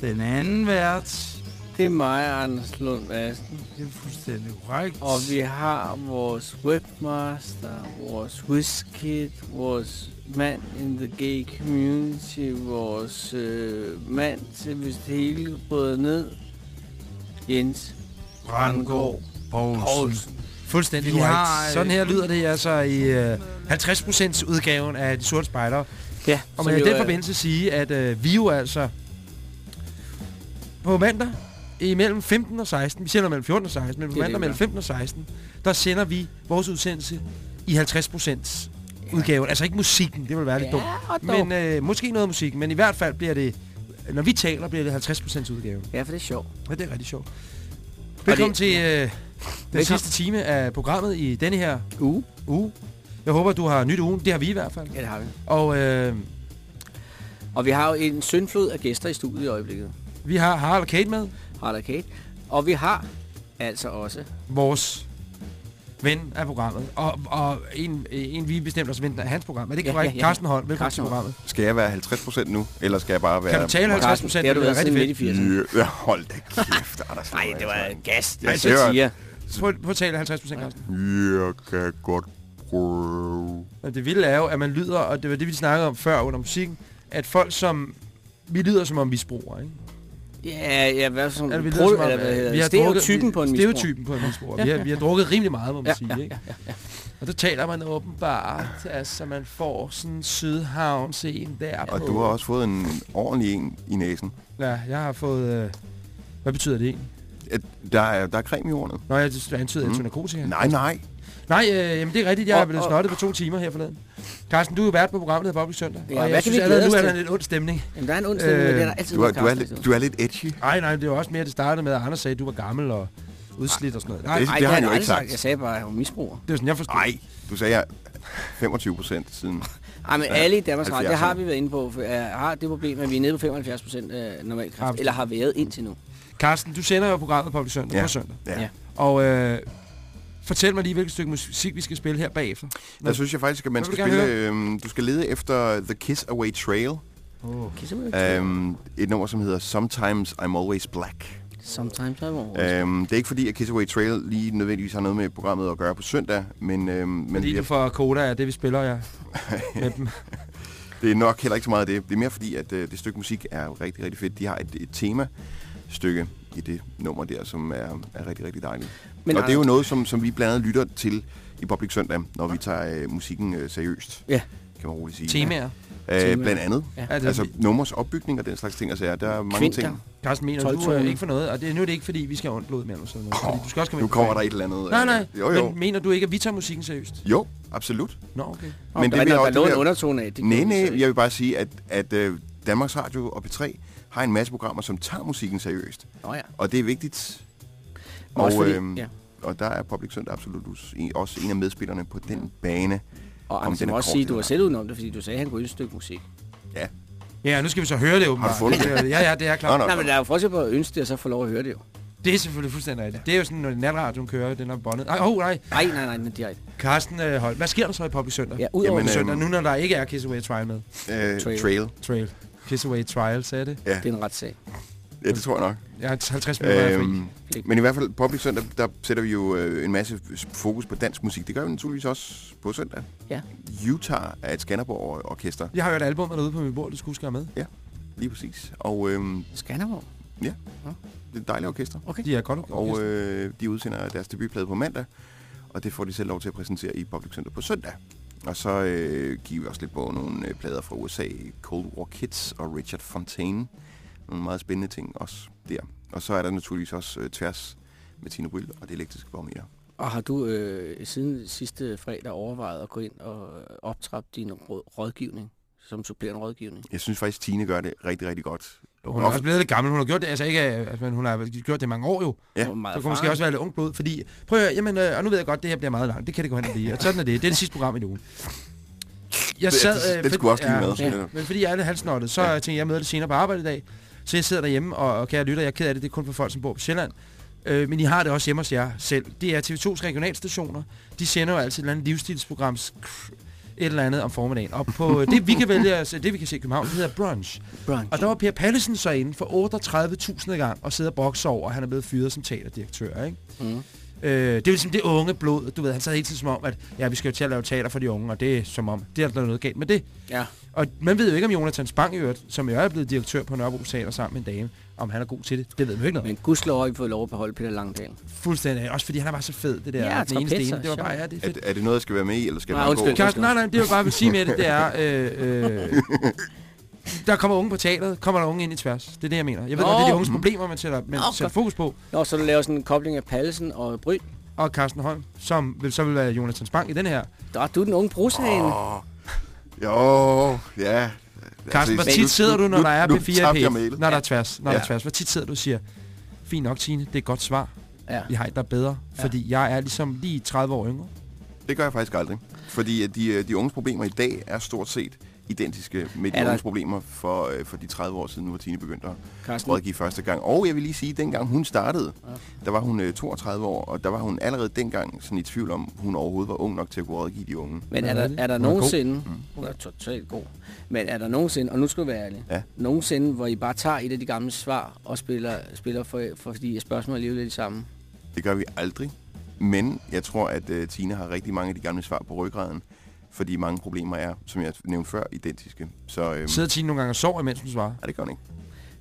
Den anden vært, Det er mig, Anders Lund Madsen. det er fuldstændig korrekt. Og vi har vores webmaster, vores wizkid, vores mand in the gay community, vores øh, mand til hvis det hele bryder ned, Jens Brandgaard Poulsen. Poulsen. Fuldstændig korrekt. har, øh, Sådan her lyder det altså i øh, 50% udgaven af De Sorte Spejdere. Ja, Og med jo den forbindelse sige, at øh, vi jo altså på mandag imellem 15 og 16, vi sender mellem 14 og 16, men på mandag mellem vi 15 og 16, der sender vi vores udsendelse i 50% udgaven. Altså ikke musikken, det vil være lidt dumt. Ja. Men øh, måske noget musik, men i hvert fald bliver det, når vi taler, bliver det 50% udgaven. Ja, for det er sjovt. Ja, det er rigtig sjovt. Velkommen til øh, den Velkommen. sidste time af programmet i denne her Uh. uge. Jeg håber, du har nyt ugen. Det har vi i hvert fald. Ja, det har vi. Og øh, Og vi har jo en syndflod af gæster i studiet i øjeblikket. vi har Harald og Kate med. Harald og Kate. Og vi har altså også... vores ven af programmet, og, og en, en vi bestemte os ven af hans program. Er det ikke Ja, korrekt? ja, ja. Carsten Holm, velkommen Carsten til programmet. Skal jeg være 50% nu, eller skal jeg bare være... Kan du tale 50 Carsten, procent? det har du Det været er rigtig i fedt. 80'erne. Ja, hold da kæft, Anders. Nej, det var en gas. Jeg Jeg siger. Prøv, prøv at tale 50 procent, Carsten. Jeg kan godt prøve. Men det vilde er jo, at man lyder, og det var det, vi snakkede om før under musikken, at folk som... Vi lyder som om misbrugere, ikke? Ja, ja, hvad så? Altså, vi, som om, eller, hvad vi det? har Stereotypen drukket, på en misbruger. Stereotypen på en misbruger. Vi har, vi har drukket rimelig meget, må man Ja, sige, ja, ikke? ja, ja. Og der taler man åbenbart, altså man får sådan en sydhavns en der Og du har også fået en ordentlig en i næsen. Ja, jeg har fået... Øh, hvad betyder det egentlig? At Der er, der er creme i hornet. Nå, jeg antyder, at jeg Mm. tog narkotika. Nej, nej. Nej, øh, jamen det er rigtigt. Jeg er blevet snottet på to timer her forleden. Carsten, du er jo vært på programmet, der hedder Public Søndag. Ja, og hvad jeg kan synes vi allerede, nu er der til? lidt ond stemning. Jamen, der er en onsdag, øh, Øh, men det er der altid Du er, du er, lidt, altså. du er lidt edgy. Nej, nej, det var også mere, det startede med, at Anders sagde, at du var gammel og udslidt og sådan noget. Nej, Det- det, Ej, det har han jeg jo ikke aldrig sagt. Jeg sagde bare, at jeg var misbruger. det var sådan, jeg forstod. Nej, du sagde jeg 25 procent siden. Ej, men alle i Danmarks Radio, det 70'erne. har vi været inde på, for jeg har det problem, at vi er nede på 75 procent af normal kraft, eller har været indtil nu. Carsten, du sender jo programmet Public Søndag Ja. på søndag. Ja. Ja. Og øh, fortæl mig lige, hvilket stykke musik vi skal spille her bagefter. Der synes jeg faktisk, at man skal spille... Øhm, du skal lede efter The Kiss Away Trail. Oh. Øhm, et nummer, som hedder Sometimes I'm Always Black. Sometimes I'm always. Øhm, det er ikke fordi, at Kiss Away Trail lige nødvendigvis har noget med programmet at gøre på søndag, men, øhm, men Fordi du er, får koda af det, vi spiller, ja. Med dem. det er nok heller ikke så meget af det. Det er mere fordi, at øh, det stykke musik er rigtig, rigtig fedt. De har et, et tema-stykke i det nummer der, som er, er rigtig, rigtig dejligt. Men og det er jo noget, som, som vi blandt andet lytter til i Public Søndag, når vi tager øh, musikken øh, seriøst. Ja. Kan man roligt sige. Temaer. Øh, blandt andet. Ja. Ja, det, Altså nummers opbygning og den slags ting og sager. Der er mange Kvinter. ting. Carsten mener, 12 du er toner. ikke for noget, og det, nu er det ikke, fordi vi skal have ondt blod mellem os. Sådan noget, fordi du skal også komme Nu kommer der et eller andet. Nej, øh, nej. Jo, jo. Men mener du ikke, at vi tager musikken seriøst? Jo, absolut. Nå, okay. Men det der, der, jeg- der det lå en undertone af. det Nej, nej, jeg vil bare sige, at, at øh, Danmarks Radio og P3 har en masse programmer, som tager musikken seriøst. Nå ja. Og det er vigtigt. Også Og, fordi, øhm, ja. og der er Public Søndag absolut også en af medspillerne på den bane. Og er må også sige, du ej. selv udenom det, fordi du sagde, at han kunne ønske et stykke musik. Ja, nu skal vi så høre det jo. Har du fundet det? Ja, ja, det er klart. Nå, nå. Nej, men der er jo forskel på at ønske det, og så få lov at høre det jo. Det er selvfølgelig fuldstændig rigtigt. Det er jo sådan, når natradioen kører, den er båndet. Nej, oh, nej. Nej, nej, nej, men direkte. Carsten øh, Holt, hvad sker der så i Public Søndag? Ja, udover Jamen, Public øh, Søndag, nu når der ikke er Kiss Away Trial med. Øh, Trail. trail. Trail. Kiss Away Trial, sagde det. Ja, det er en retssag. ja, det tror jeg nok. Jeg har 50 minutter øhm, men i hvert fald, Public Søndag, der sætter vi jo øh, en masse fokus på dansk musik. Det gør vi naturligvis også på søndag. Ja. Utah er et Skanderborg-orkester, Jeg har hørt albumet derude på mit bord, du skulle have med. lige præcis. Og øhm, Skanderborg. det er et dejligt orkester. Okay. De er godt Og øh, de udsender deres debutplade på mandag, og det får de selv lov til at præsentere i Public Center på søndag. Og så øh, giver vi også lidt på nogle øh, plader fra USA, Cold War Kids og Richard Fontaine. Nogle meget spændende ting også der. Og så er der naturligvis også øh, tværs med Tine Bryl og det elektriske barometer. Og har du øh, siden sidste fredag overvejet at gå ind og øh, optrappe din råd, rådgivning som supplerende rådgivning? Jeg synes faktisk, Tine gør det rigtig, rigtig godt. Hun er også blevet lidt gammel. Hun har gjort det, altså ikke, altså, men hun har gjort det i mange år jo. Ja. Hun er meget Så kunne måske også være lidt ung blod, fordi, prøv at høre, jamen, øh, og nu ved jeg godt, det her bliver meget langt. Det kan det gå hen og blive. Og sådan er det. Det er det sidste program i ugen. Jeg Det- sad, det- øh, det skulle også lige med, Ja, ja. men fordi jeg er lidt halsnottet, så ja. tænkte jeg, jeg møder det senere på arbejde i dag. Så jeg sidder derhjemme, og, og kære lytter, jeg er ked af det, det er kun for folk, som bor på Sjælland. Øh, men I har det også hjemme hos jer selv. Det er TV2's regionalstationer. De sender jo altid et eller andet livsstilsprogram, sk- et eller andet om formiddagen. Og på øh, det, vi kan vælge, altså, det vi kan se i København, det hedder Brunch. Brunch. Og der var Per Pallesen så inde for 38.000 gang og sidder og brokser over, at han er blevet fyret som teaterdirektør, ikke? Mm. Øh, det er jo ligesom det unge blod, du ved, han sad hele tiden som om, at ja, vi skal jo til at lave teater for de unge, og det er som om, det er der noget galt med det. Ja. Og man ved jo ikke, om Jonathan Spang i øvrigt, som jo er blevet direktør på Nørrebro Teater sammen med en dame, om han er god til det. Det ved man jo ikke noget. Men gudskelov har vi fået lov at beholde Peter Langdal. Fuldstændig. Også fordi han er bare så fed, det der. Ja, den ene. Det var er bare, ja, det er Er, fedt. det- er det noget, jeg skal være med i, eller skal Nej, det bare undskyld. gå? Nej, nej, det jeg bare vil sige med det, det er, øh, øh, der kommer unge på teateret, kommer der unge ind i tværs. Det er det, jeg mener. Jeg ved godt, det er de unges problemer, man sætter, man Nå, sætter fokus på. Nå, så du laver sådan en kobling af Pallesen og Bryl. Og Carsten Holm, som vil, så vil være Jonathan Spang i den her. Der, du er den unge brusehane. Åh, jo, ja. Carsten, hvor Altså, tit sidder du, når der er nu P4 tabte jeg P, mailet. når der er tværs, når der er Ja. tværs. Hvor tit sidder du og siger, fint nok Tine, det er et godt svar. Ja. Vi har et, der er bedre, fordi jeg er ligesom lige 30 år yngre. Det gør jeg faktisk aldrig. Fordi at de, øh, de unges problemer i dag er stort set identiske med de Er der- unges problemer for, øh, for de 30 år siden, nu hvor Tine begyndte at Carsten, rådgive første gang. Og jeg vil lige sige, at dengang hun startede, der var hun øh, 32 år, og der var hun allerede dengang sådan i tvivl om, hun overhovedet var ung nok til at kunne rådgive de unge. men er er der, er der Hun er god. nogensinde... Hun er totalt god. Men er der nogensinde, og nu skal du være ærlig, Ja. nogensinde, hvor I bare tager et af de gamle svar og spiller, spiller for, for fordi spørgsmålet er alligevel det samme? Det gør vi aldrig. Men jeg tror, at uh, Tina har rigtig mange af de gamle svar på ryggraden, fordi mange problemer er, som jeg nævnte før, identiske. Så øhm, Sidder Tine nogle gange og sover, imens hun svarer. nej, det gør hun ikke.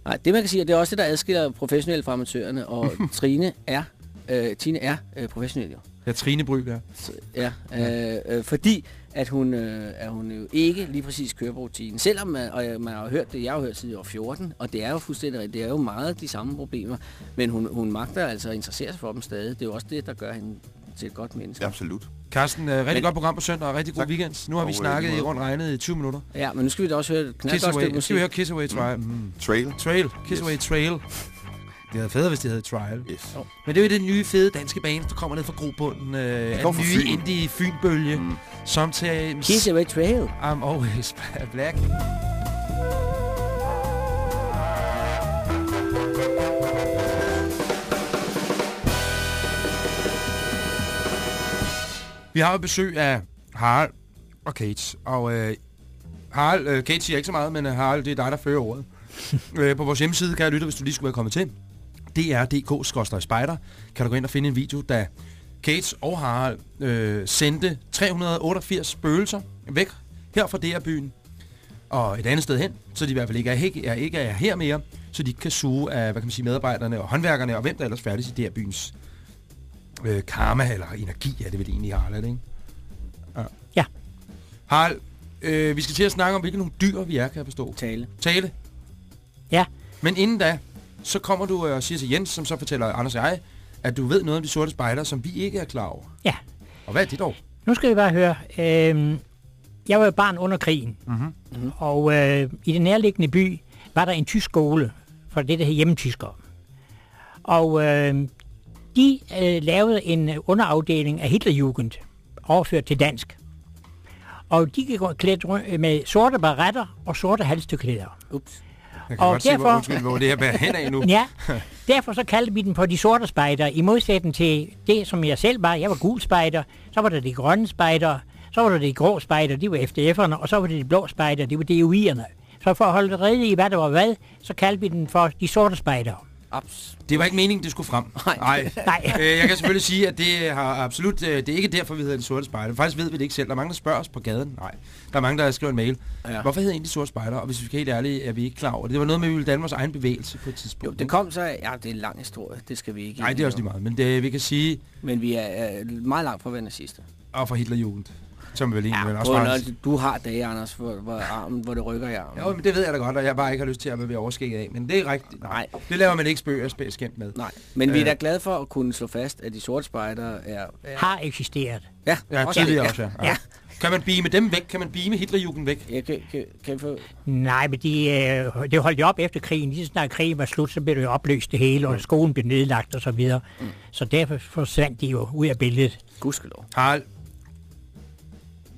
Nej, det man kan sige, og det er også det, der adskiller professionelle fra amatørerne, og Trine er, øh, Tine er øh, professionel jo. Ja, Trine Bryg der. Så, ja, øh, øh, fordi at hun, øh, at hun jo ikke lige præcis kører på rutinen. Selvom man, og jeg- man har hørt det, jeg har jo hørt siden jeg var 14, og det er jo fuldstændig det er jo meget de samme problemer, men hun, hun magter altså at interessere sig for dem stadig. Det er jo også det, der gør hende til et godt menneske. Ja, absolut. Carsten, uh, rigtig Men- godt program på søndag, og rigtig god Tak. weekend. Nu har vi Og, øh, snakket i rundt regnet i 20 minutter. Ja, men nu skal vi da også høre et Kiss Away. Nu skal vi høre. Kiss Away Trial. Mm. Trail. Trail. Kiss Away Trail. Det havde federe, hvis det hed Trial. Yes. Men det er jo det nye fede danske bane, der kommer ned fra grobunden. Øh, kommer en fra nye Fyn. indie fynbølge. Mm. Sometimes Kiss Away Trail. I'm always black. Vi har jo besøg af Harald og Kate. Og øh, Harald, øh, Kate siger ikke så meget, men øh, Harald, det er dig, der fører ordet. øh, på vores hjemmeside kan jeg lytte, hvis du lige skulle være kommet til. dr.dk-spejder kan du gå ind og finde en video, da Kate og Harald øh, sendte 388 spøgelser væk her fra DR-byen og et andet sted hen, så de i hvert fald ikke er, ikke er, ikke er her mere, så de ikke kan suge af hvad kan man sige, medarbejderne og håndværkerne og hvem der ellers færdes i DR-byens øh, karma eller energi, er det vel egentlig, Harald, er det ikke? Ja. Ja. Harald, øh, vi skal til at snakke om, hvilke nogle dyr vi er, kan jeg forstå. Tale. Tale. Ja. Men inden da, så kommer du og siger til Jens, som så fortæller Anders og jeg, at du ved noget om de sorte spejder, som vi ikke er klar over. Ja. Og hvad er det dog? Nu skal vi bare høre. Øh, jeg var jo barn under krigen, Mhm. og øh, i den nærliggende by var der en tysk skole for det, der hed hjemmetyskere. Og øh, de øh, lavede en øh, underafdeling af Hitlerjugend, overført til dansk. Og de gik klædt rundt med sorte baretter og sorte halstørklæder. Ups. Jeg kan Og godt se, hvor, derfor- undskyld, hvor det her bærer hen af nu. Ja, derfor så kaldte vi den for de sorte spejder, i modsætning til det, som jeg selv var. Jeg var gul spejder, så var der de grønne spejder, så var der de grå spejder, de var FDF'erne, og så var det de blå spejder, det var DUI'erne. Så for at holde det rede i, hvad der var hvad, så kaldte vi den for de sorte spejder. Ups. Det var ikke meningen, det skulle frem. Nej. Nej. Nej. Øh, jeg kan selvfølgelig sige, at det har absolut, øh, det er ikke derfor, vi hedder de sorte spejder. Faktisk ved vi det ikke selv. Der er mange, der spørger os på gaden. Nej. Der er mange, der skriver en mail. Ja. Hvorfor hedder egentlig de sorte spejder? Og hvis vi skal helt ærlige, er vi ikke klar over det. Det var noget med, at vi ville danne vores egen bevægelse på et tidspunkt. Jo, det kom så... Ja, det er en lang historie. Det skal vi ikke... Nej, det er i også lige meget. Men det, vi kan sige, Men vi er øh, meget langt fra være nazister. og for Hitlerjugend. Som vel egentlig Ja, vel også prøv, når du har dage, Anders, hvor, hvor, armen, hvor det rykker i armen. Jo, men det ved jeg da godt, og jeg bare ikke har lyst til at bevæge overskægget af. Men det er rigtigt. Nej. Det laver man ikke spøg og spæ- skæmt med. Nej, men vi er Øh. da glade for at kunne slå fast, at de sorte spejder er... Har eksisteret. ja, Ja, også, tidligere ja, også, ja. ja. Kan man beame dem væk? Kan man beame Hitlerjugend væk? ja. Kan, kan, kan få... Nej, men de, øh, det holdt jo op efter krigen. Lige så snart krigen var slut, så blev det jo opløst det hele, og skolen blev nedlagt og så videre. Mm. Så derfor forsvandt de jo ud af billedet. Gudskelov. Harald,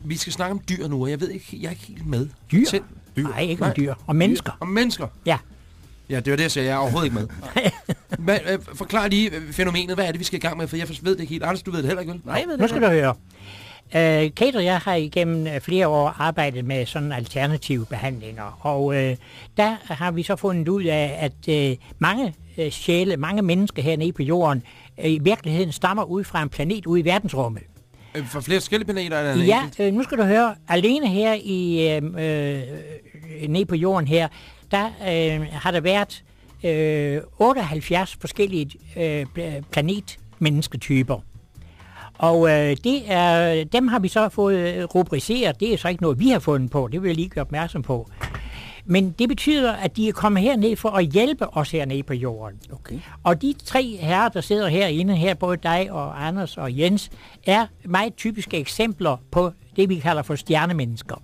vi skal snakke om dyr nu, og jeg ved ikke, jeg er ikke helt med. Dyr? Selv. Dyr. Nej, ikke om Nej. dyr. Og mennesker. Om mennesker. Ja. Ja, det var det, jeg sagde. Jeg er overhovedet ikke med. Hvad, øh, forklar lige øh, fænomenet. Hvad er det, vi skal i gang med? For jeg ved det ikke helt. Anders, du ved det heller ikke, vel? Nej, jeg ved Nu skal du høre. Uh, Kate og jeg har igennem øh, flere år arbejdet med sådan alternative behandlinger, og uh, der har vi så fundet ud af, at uh, mange uh, sjæle, mange mennesker hernede på jorden, uh, i virkeligheden stammer ud fra en planet ude i verdensrummet. Øh, For flere forskellige planeter er det Ja, øh, nu skal du høre, alene her i øh, øh, nede på jorden her, der øh, har der været øh, 78 forskellige øh, pla- planetmennesketyper. Og øh, det er, dem har vi så fået rubriceret. Det er så ikke noget, vi har fundet på. Det vil jeg lige gøre opmærksom på. Men det betyder, at de er kommet herned for at hjælpe os hernede på jorden. Okay. Og de tre herrer, der sidder herinde, her, både dig og Anders og Jens, er meget typiske eksempler på det, vi kalder for stjernemennesker.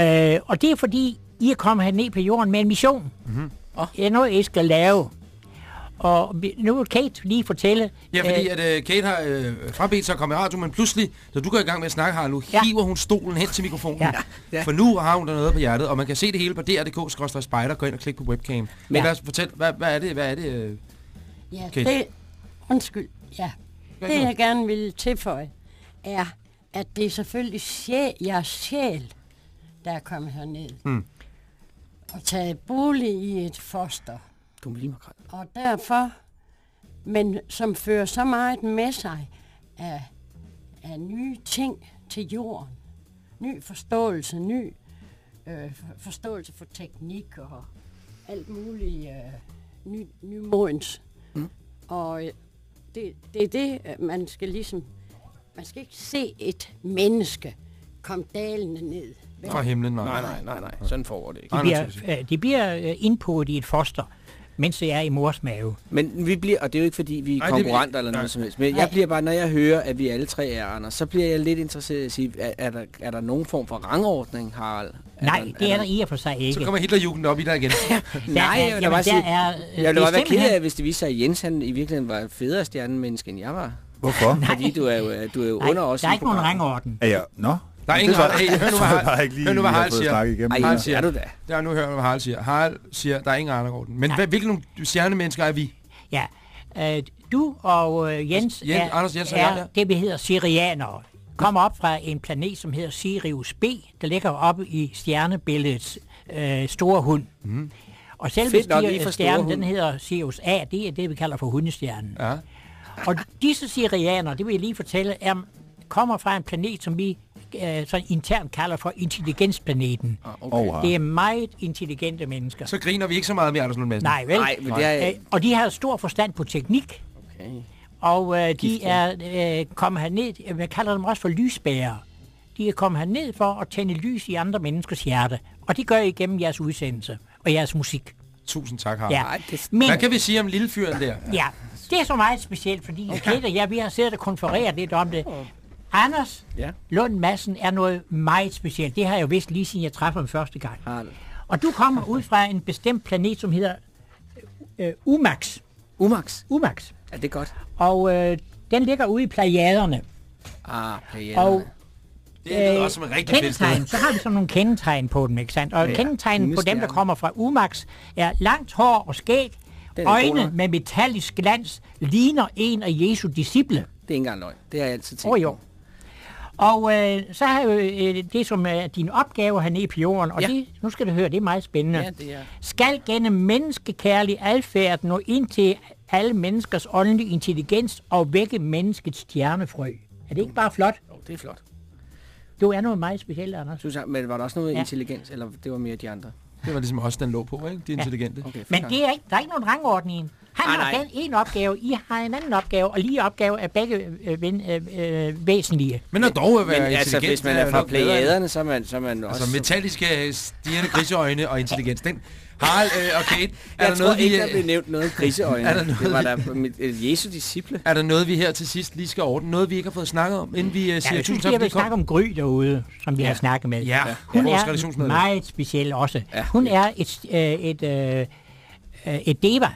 Øh, og det er fordi, I er kommet herned på jorden med en mission. Mm-hmm. Det er noget, I skal lave. Og nu vil Kate lige fortælle... Ja, fordi øh, at øh, Kate har øh, frabedt sig at komme i radio, men pludselig, da du går i gang med at snakke, Harald, nu Ja. hiver hun stolen hen til mikrofonen. Ja. Ja. For nu har hun der noget på hjertet, og man kan se det hele på dr.dk-spejder. Gå ind og klik på webcam. Men Ja. lad os fortælle, hvad, hvad er det? Hvad er det? Øh? Ja, Okay. det, undskyld, ja. Hvad Det jeg gerne vil tilføje, er, at det er selvfølgelig sjæl, jeres sjæl, der er kommet herned. Hmm. Og taget bolig i et foster. Du må lige makrel. Og derfor, men som fører så meget med sig af, af nye ting til jorden. Ny forståelse, ny øh, for- forståelse for teknik og alt muligt øh, ny, nymodens. Mm. Og øh, det, det er det, øh, man skal ligesom... Man skal ikke se et menneske komme dalende ned. Vel? Fra himlen, nej. Nej, nej, nej, nej. Sådan foregår det ikke. de Nej, bliver, øh, de bliver indpodet i et foster, mens det er i mors mave. Men vi bliver, og det er jo ikke fordi, vi er Nej, det- konkurrenter eller nej. noget som helst, men jeg bliver bare, når jeg hører, at vi alle tre er Anders, så bliver jeg lidt interesseret i at sige, er, er, der, er der nogen form for rangordning, Harald? Er Nej, der, det er der i og for sig ikke. Så kommer Hitlerjugend op i dig igen. Nej, Der jeg er- vil bare sige, er, øh, jeg det ville er bare være ked af, hvis det viste sig, at Jens han i virkeligheden var federe stjernemenneske, end jeg var. Hvorfor? Fordi du er jo, du er jo Nej, under os der er ikke nogen rangorden. Er jeg... Nå? Der er ingen Det var- Hey, hør nu, hvad Harald, har ikke lige hør nu, hvad Harald siger. Ej. Harald siger- er du da? Ja, nu hører du, hvad Harald siger. Harald siger, der er ingen Arne Men Nej. hvad, hvilke nogle stjernemennesker er vi? Ja, øh, du og øh, Jens, Jens- er, Anders Jensen er ja. det, vi hedder Sirianere. Kommer op fra en planet, som hedder Sirius B, der ligger oppe i stjernebilledets øh, store hund. Mm. Og selve stier- stjernen, den hedder Sirius A, det er det, vi kalder for hundestjernen. Ja. Og disse sirianer, det vil jeg lige fortælle, er, kommer fra en planet, som vi øh, sådan internt kalder for intelligensplaneten. Oh, Det er meget intelligente mennesker. Så griner vi ikke så meget med Anders Lund Madsen. Nej, vel? Nej, men det er... Øh, og de har stor forstand på teknik, Okay. og øh, de Gift, er øh, kommet herned, øh, jeg kalder dem også for lysbærere. De er kommet herned for at tænde lys i andre menneskers hjerte. Og det gør I igennem jeres udsendelse og jeres musik. Tusind tak, Harald. Ja. Ej, det- Men, Hvad kan vi sige om lille fyren der? ja, det er så meget specielt, fordi okay. Kate og jeg, vi har siddet og konfereret lidt om det. Anders Ja. Lund Madsen er noget meget specielt. Det har jeg jo vidst lige siden jeg træffede ham første gang. Harald. Og du kommer ud fra en bestemt planet, som hedder øh, Umax. Umax. Umax. Er det godt? Og øh, den ligger ude i plejaderne. Ah, okay, Og Det lyder også som en rigtig kendetegn, så har vi sådan nogle kendetegn på dem, ikke sandt? Og Ja, ja, kendetegn på dem, der kommer fra Umax, er langt hår og skæg, er øjne med metallisk glans, ligner en af Jesu disciple. Det er ikke engang løgn. Det har jeg altid tænkt. Åh oh, jo. Og øh, så har jo øh, det, som er din opgave hernede på jorden, og Ja. ja. det, nu skal du høre, det er meget spændende. Ja, det er... Skal gennem menneskekærlig adfærd nå ind til alle menneskers åndelige intelligens og vække menneskets stjernefrø. Er det ikke bare flot? Jo, det er flot. Du er noget meget specielt, Anders. Synes jeg, men var der også noget Ja. intelligens, eller det var mere de andre? Det var ligesom også, den lå på, ikke? De intelligente. Okay, Men det er ikke, der er ikke nogen en. Han Nej, har nej. den en opgave, I har en anden opgave, og lige opgave er begge øh, ven, øh, øh, væsentlige. Men når dog at være Men altså, intelligent, hvis man er fra plejaderne, så er man, så er man også... Altså metalliske, stigende griseøjne og intelligens. Den, Harald øh, og Kate, er jeg der, tror noget, ikke, vi, der blev nævnt noget om griseøjne. Er der noget, det var vi- der mit, øh, Jesu disciple. er der noget, vi her til sidst lige skal ordne? Noget, vi ikke har fået snakket om, inden vi uh, siger Ja, tusind tak, jeg fordi vil I kom? snakke om Gry derude, som vi Ja. har snakket med. Ja, Hun vores er meget speciel også. Ja. Hun er et, øh, et, øh, øh, et deva,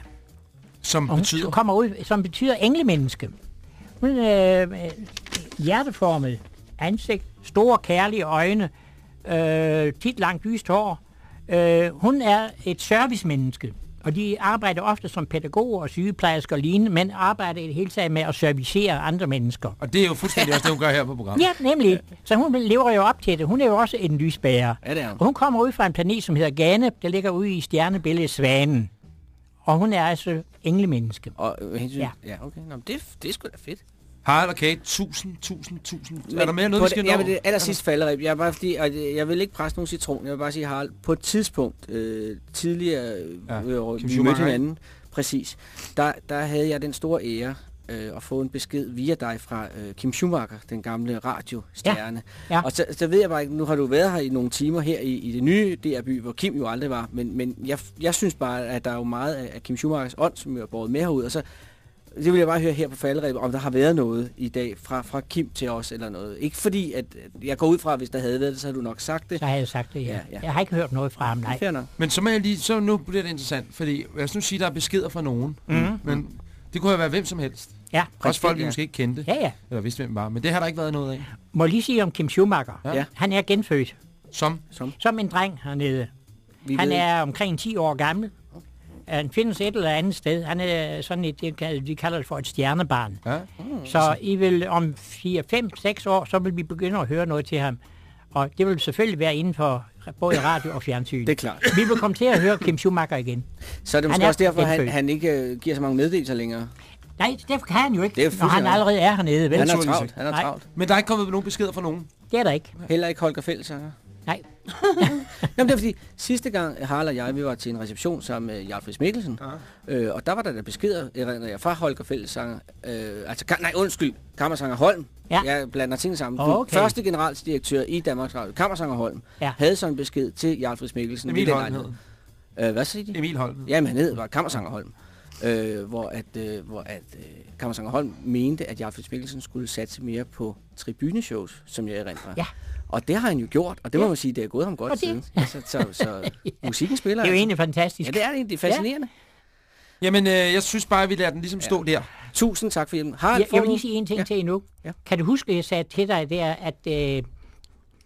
Som og hun betyder... kommer ud, som betyder englemenneske. Hun er øh, hjerteformet ansigt, store kærlige øjne, øh, tit langt lyst hår. Øh, hun er et servicemenneske, og de arbejder ofte som pædagoger og sygeplejersker og lignende, men arbejder i det hele taget med at servicere andre mennesker. Og det er jo fuldstændig også det, hun gør her på programmet. Ja, nemlig. Så hun lever jo op til det. Hun er jo også en lysbærer. Ja, det er hun. Og hun kommer ud fra en planet, som hedder Gane, der ligger ude i stjernebilledet Svanen. Og hun er altså englemenneske. Og øh, hensyn... Ja. Ja. ja, okay. Nå, det, det er sgu da fedt. Harald og Kate, tusind, tusind, tusind. er der Men mere noget, vi skal det, ja, nå? men det aller sidste falderib. Jeg, er bare fordi, og det- jeg vil ikke presse nogen citron. Jeg vil bare sige, Harald, på et tidspunkt øh, tidligere, Ja, ja, øh, vi mødte hinanden, præcis, der, der havde jeg den store ære øh, at få en besked via dig fra øh, Kim Schumacher, den gamle radiostjerne. Ja. Og så, så ved jeg bare ikke, nu har du været her i nogle timer her i, i det nye DR-by, hvor Kim jo aldrig var, men, men jeg, jeg synes bare, at der er jo meget af, af Kim Schumachers ånd, som jo er båret med herud, og så det vil jeg bare høre her på falderæbet, om der har været noget i dag fra, fra Kim til os eller noget. Ikke fordi, at jeg går ud fra, at hvis der havde været det, så havde du nok sagt det. Så har jeg sagt det, ja. Ja, ja. Jeg har ikke hørt noget fra ham, nej. Men så, må jeg lige, så nu bliver det interessant, fordi os nu sige, at der er beskeder fra nogen. Mhm. Men det kunne have været hvem som helst. Ja, Også folk, vi ja. måske ikke kendte, ja, ja. eller vidste, hvem var. Men det har der ikke været noget af. Må jeg lige sige om Kim Schumacher. Ja. Ja. Han er genfødt Som Som som en dreng hernede. vi Han ved. er omkring 10 år gammel. Han findes et eller andet sted. Han er sådan et, de kalder det for et stjernebarn. Ja. Så I vil om 4, 5, 6 år, så vil vi begynde at høre noget til ham. Og det vil selvfølgelig være inden for både radio og fjernsyn. Det er klart. Vi vil komme til at høre Kim Schumacher igen. Så er det Han måske er også derfor, han, genfødt. han ikke øh, giver så mange meddelelser længere. Nej, det kan han jo ikke, Det er når han allerede er hernede. Vel? Han er travlt. Han er travlt. Men der er ikke kommet nogen beskeder fra nogen. Det er der ikke. Heller ikke Holger Fældsanger. Nej. Jamen, det er fordi, sidste gang Harald og jeg, vi var til en reception sammen med Jarl Friis Mikkelsen, ja. øh, og der var der, der beskeder, erindrer jeg, fra Holger Fældsanger, øh, altså, nej, undskyld, Kammersanger Holm. Ja. Jeg blander tingene sammen. Okay. Okay. Første generaldirektør i Danmarks Radio, Kammersanger Holm, Ja. havde sådan en besked til Jarl Friis Mikkelsen. Emil Holm lejlighed. hed. Øh, hvad siger de? Emil Holm. Jamen, han hed var Kammersanger Holm. Øh, hvor at, øh, hvor at øh, Kammersanger Holm mente, at Jarl Mikkelsen skulle satse mere på tribuneshows, som jeg erindrer. Ja. Og det har han jo gjort, og det må Ja. man sige, det er gået ham godt siden. Altså, så, så musikken spiller Det er jo altså. egentlig fantastisk. Ja, det er det egentlig. Det er fascinerende. Jamen, øh, jeg synes bare, at vi lader den ligesom stå der. Tusind tak for hjælpen. Har Jeg, jeg vil lige sige en ting Ja. ja. til endnu. Ja. Ja. Kan du huske, at jeg sagde til dig, der, at øh,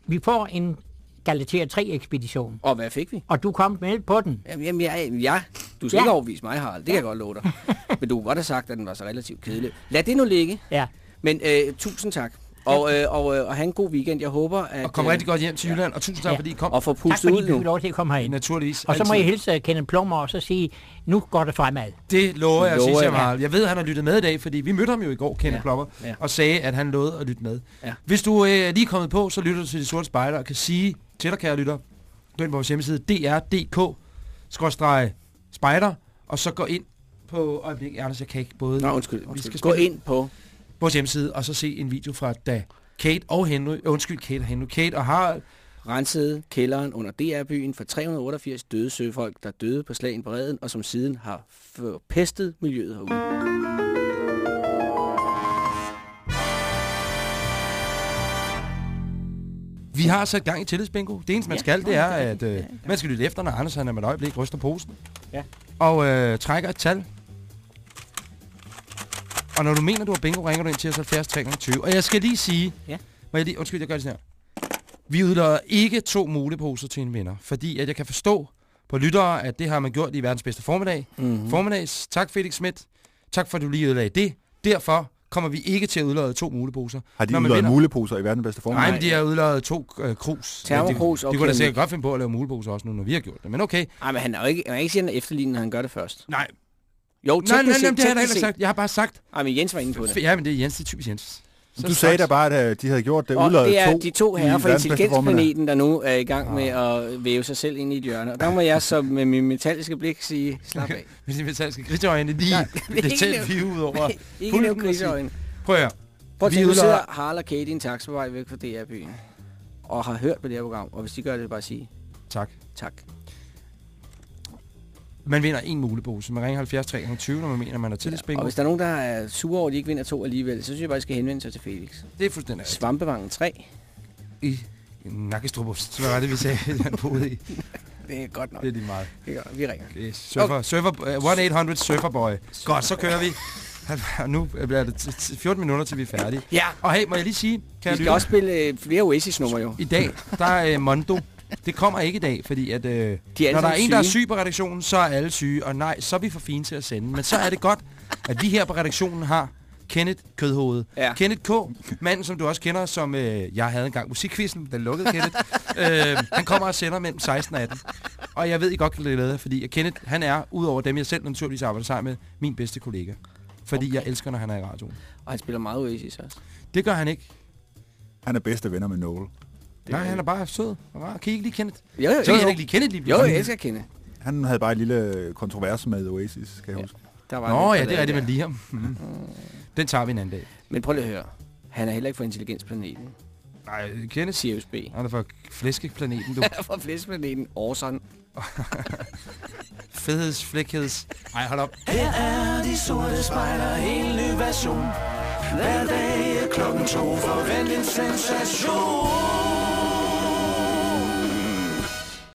vi får en Galatea 3-ekspedition, Og hvad fik vi? og du kom med på den. Jamen, jamen jeg, ja, du skal Ja. ikke overvise mig, Harald. Det kan jeg godt love dig. Men du kunne godt have sagt, at den var så relativt kedelig. Lad det nu ligge. Ja. Men øh, tusind tak. Og, øh, og, øh, og have en god weekend. Jeg håber, at... Og kom øh, rigtig godt hjem til Jylland, og tusind tak, Ja. fordi I kom. Og få Tak pustet fordi ud nu. fik lov til at komme herind. Naturligvis. Og så må jeg altid. hilse Kenneth Plummer og så sige, nu går det fremad. Det lover jeg Lover jeg. Jamal. Jeg ved, at han har lyttet med i dag, fordi vi mødte ham jo i går, Kenneth Ja. Plummer, Ja. og sagde, at han lovede at lytte med. Ja. Hvis du øh, er lige kommet på, så lytter du til De Sorte Spejder og kan sige til dig, kære lytter, gå ind på vores hjemmeside dr.dk-spejder, og så gå ind på øjeblik, Ernest, jeg kan ikke både Nå, undskyld. Vi undskyld. skal Gå ind på... vores hjemmeside, og så se en video fra da Kate og Henry, øh, undskyld, Kate og Henry, Kate og Harald, rensede kælderen under DR-byen for 388 døde søfolk, der døde på slagen på redden, og som siden har forpestet miljøet herude. Vi har sat gang i tillidsbingo. Det eneste, man skal, det er, at øh, man skal lytte efter, når Anders han er med et øjeblik ryster posen. Ja. Og øh, trækker et tal. Og når du mener, du har bingo, ringer du ind til os 70 320. Og jeg skal lige sige... Ja. Må jeg lige, undskyld, jeg gør det sådan her. Vi udlader ikke to muleposer til en vinder. Fordi at jeg kan forstå på lyttere, at det har man gjort i verdens bedste formiddag. Mm-hmm. Formiddags. Tak, Felix Schmidt. Tak for, at du lige ødelagde det. Derfor kommer vi ikke til at udlade to muleposer. Har de udløjet muleposer i verdens bedste form? Nej, men de har udladet to øh, krus. Termokrus de, og de kunne da sikkert godt finde på at lave muleposer også nu, når vi har gjort det. Men okay. Ej, men han er jo ikke, han er ikke sige, at han er efterlignet, når han gør det først. Nej, Jo, nej, nej, nej, set, det har jeg set. sagt. Jeg har bare sagt... Ej, men Jens var inde på det. Ja, men det er Jens, det er typisk Jens. Du sagde da bare, at øh, de havde gjort det udløjet det er to de to herrer fra intelligensplaneten, der nu er i gang med at væve sig selv ind i et hjørne. Og der må jeg så med min metalliske blik sige, slap af. Med de metalliske gridtøjne lige Nej, det ikke tæt nævn- vi ud over. Ikke nævn krigsøjne. Prøv at høre. Prøv at Vi tænke, sidder Harald og Kate i en taxa på vej væk fra DR-byen. Og har hørt på det her program. Og hvis de gør det, bare sige Tak. tak. Man vinder en mulepose. Man ringer 70 320, når man mener, man er tillidsbingo. Og hvis der er nogen, der er sure over, at de ikke vinder to alligevel, så synes jeg bare, at de skal henvende sig til Felix. Det er fuldstændig rigtigt. Svampevangen 3. I Nakkestrup. Så hvad var det, vi sagde, han boede i? Det er godt nok. Det er lige meget. Det er godt. Vi ringer. Okay, surfer, surfer, uh, 1-800 Surferboy. Godt, så kører vi. Og nu bliver det t- t- 14 minutter, til vi er færdige. Ja, Og hey, må jeg lige sige, vi kan skal også spille øh, flere Oasis-numre jo. I dag, der er uh, Mondo. Det kommer ikke i dag, fordi at, uh, De er når der er en, der er syge. syg på redaktionen, så er alle syge. Og nej, så er vi for fine til at sende. Men så er det godt, at vi her på redaktionen har Kenneth Kødhoved. Ja. Kenneth K., manden som du også kender, som øh, jeg havde engang musikkvisten, den lukkede Kenneth. øh, han kommer og sender mellem 16 og 18. Og jeg ved, I godt kan lide det, fordi at Kenneth, han er, udover dem, jeg selv naturligvis arbejder sammen med, min bedste kollega. Fordi okay. jeg elsker, når han er i radioen. Og han spiller meget Oasis også. Det gør han ikke. Han er bedste venner med Noel. Nej, han er bare sød og rar. Kan I ikke lide Kenneth? Jo, jo, Så kan jo. ikke lide Kenneth lige Jo, jeg elsker kende. Han havde bare en lille kontrovers med Oasis, kan jeg Ja. huske. Der var Nå ja, for det er det, man lige ham. Mm. Den tager vi en anden dag. Men prøv lige at høre. Han er heller ikke fra intelligensplaneten. Nej, Kenneth, Sirius B. han er fra flæskeplaneten, du. Han er fra flæskplaneten Orson. Fedheds, flækheds. Ej, hold op. Her er de sorte spejder, en ny version. Hver dag klokken to, forvent en sensation.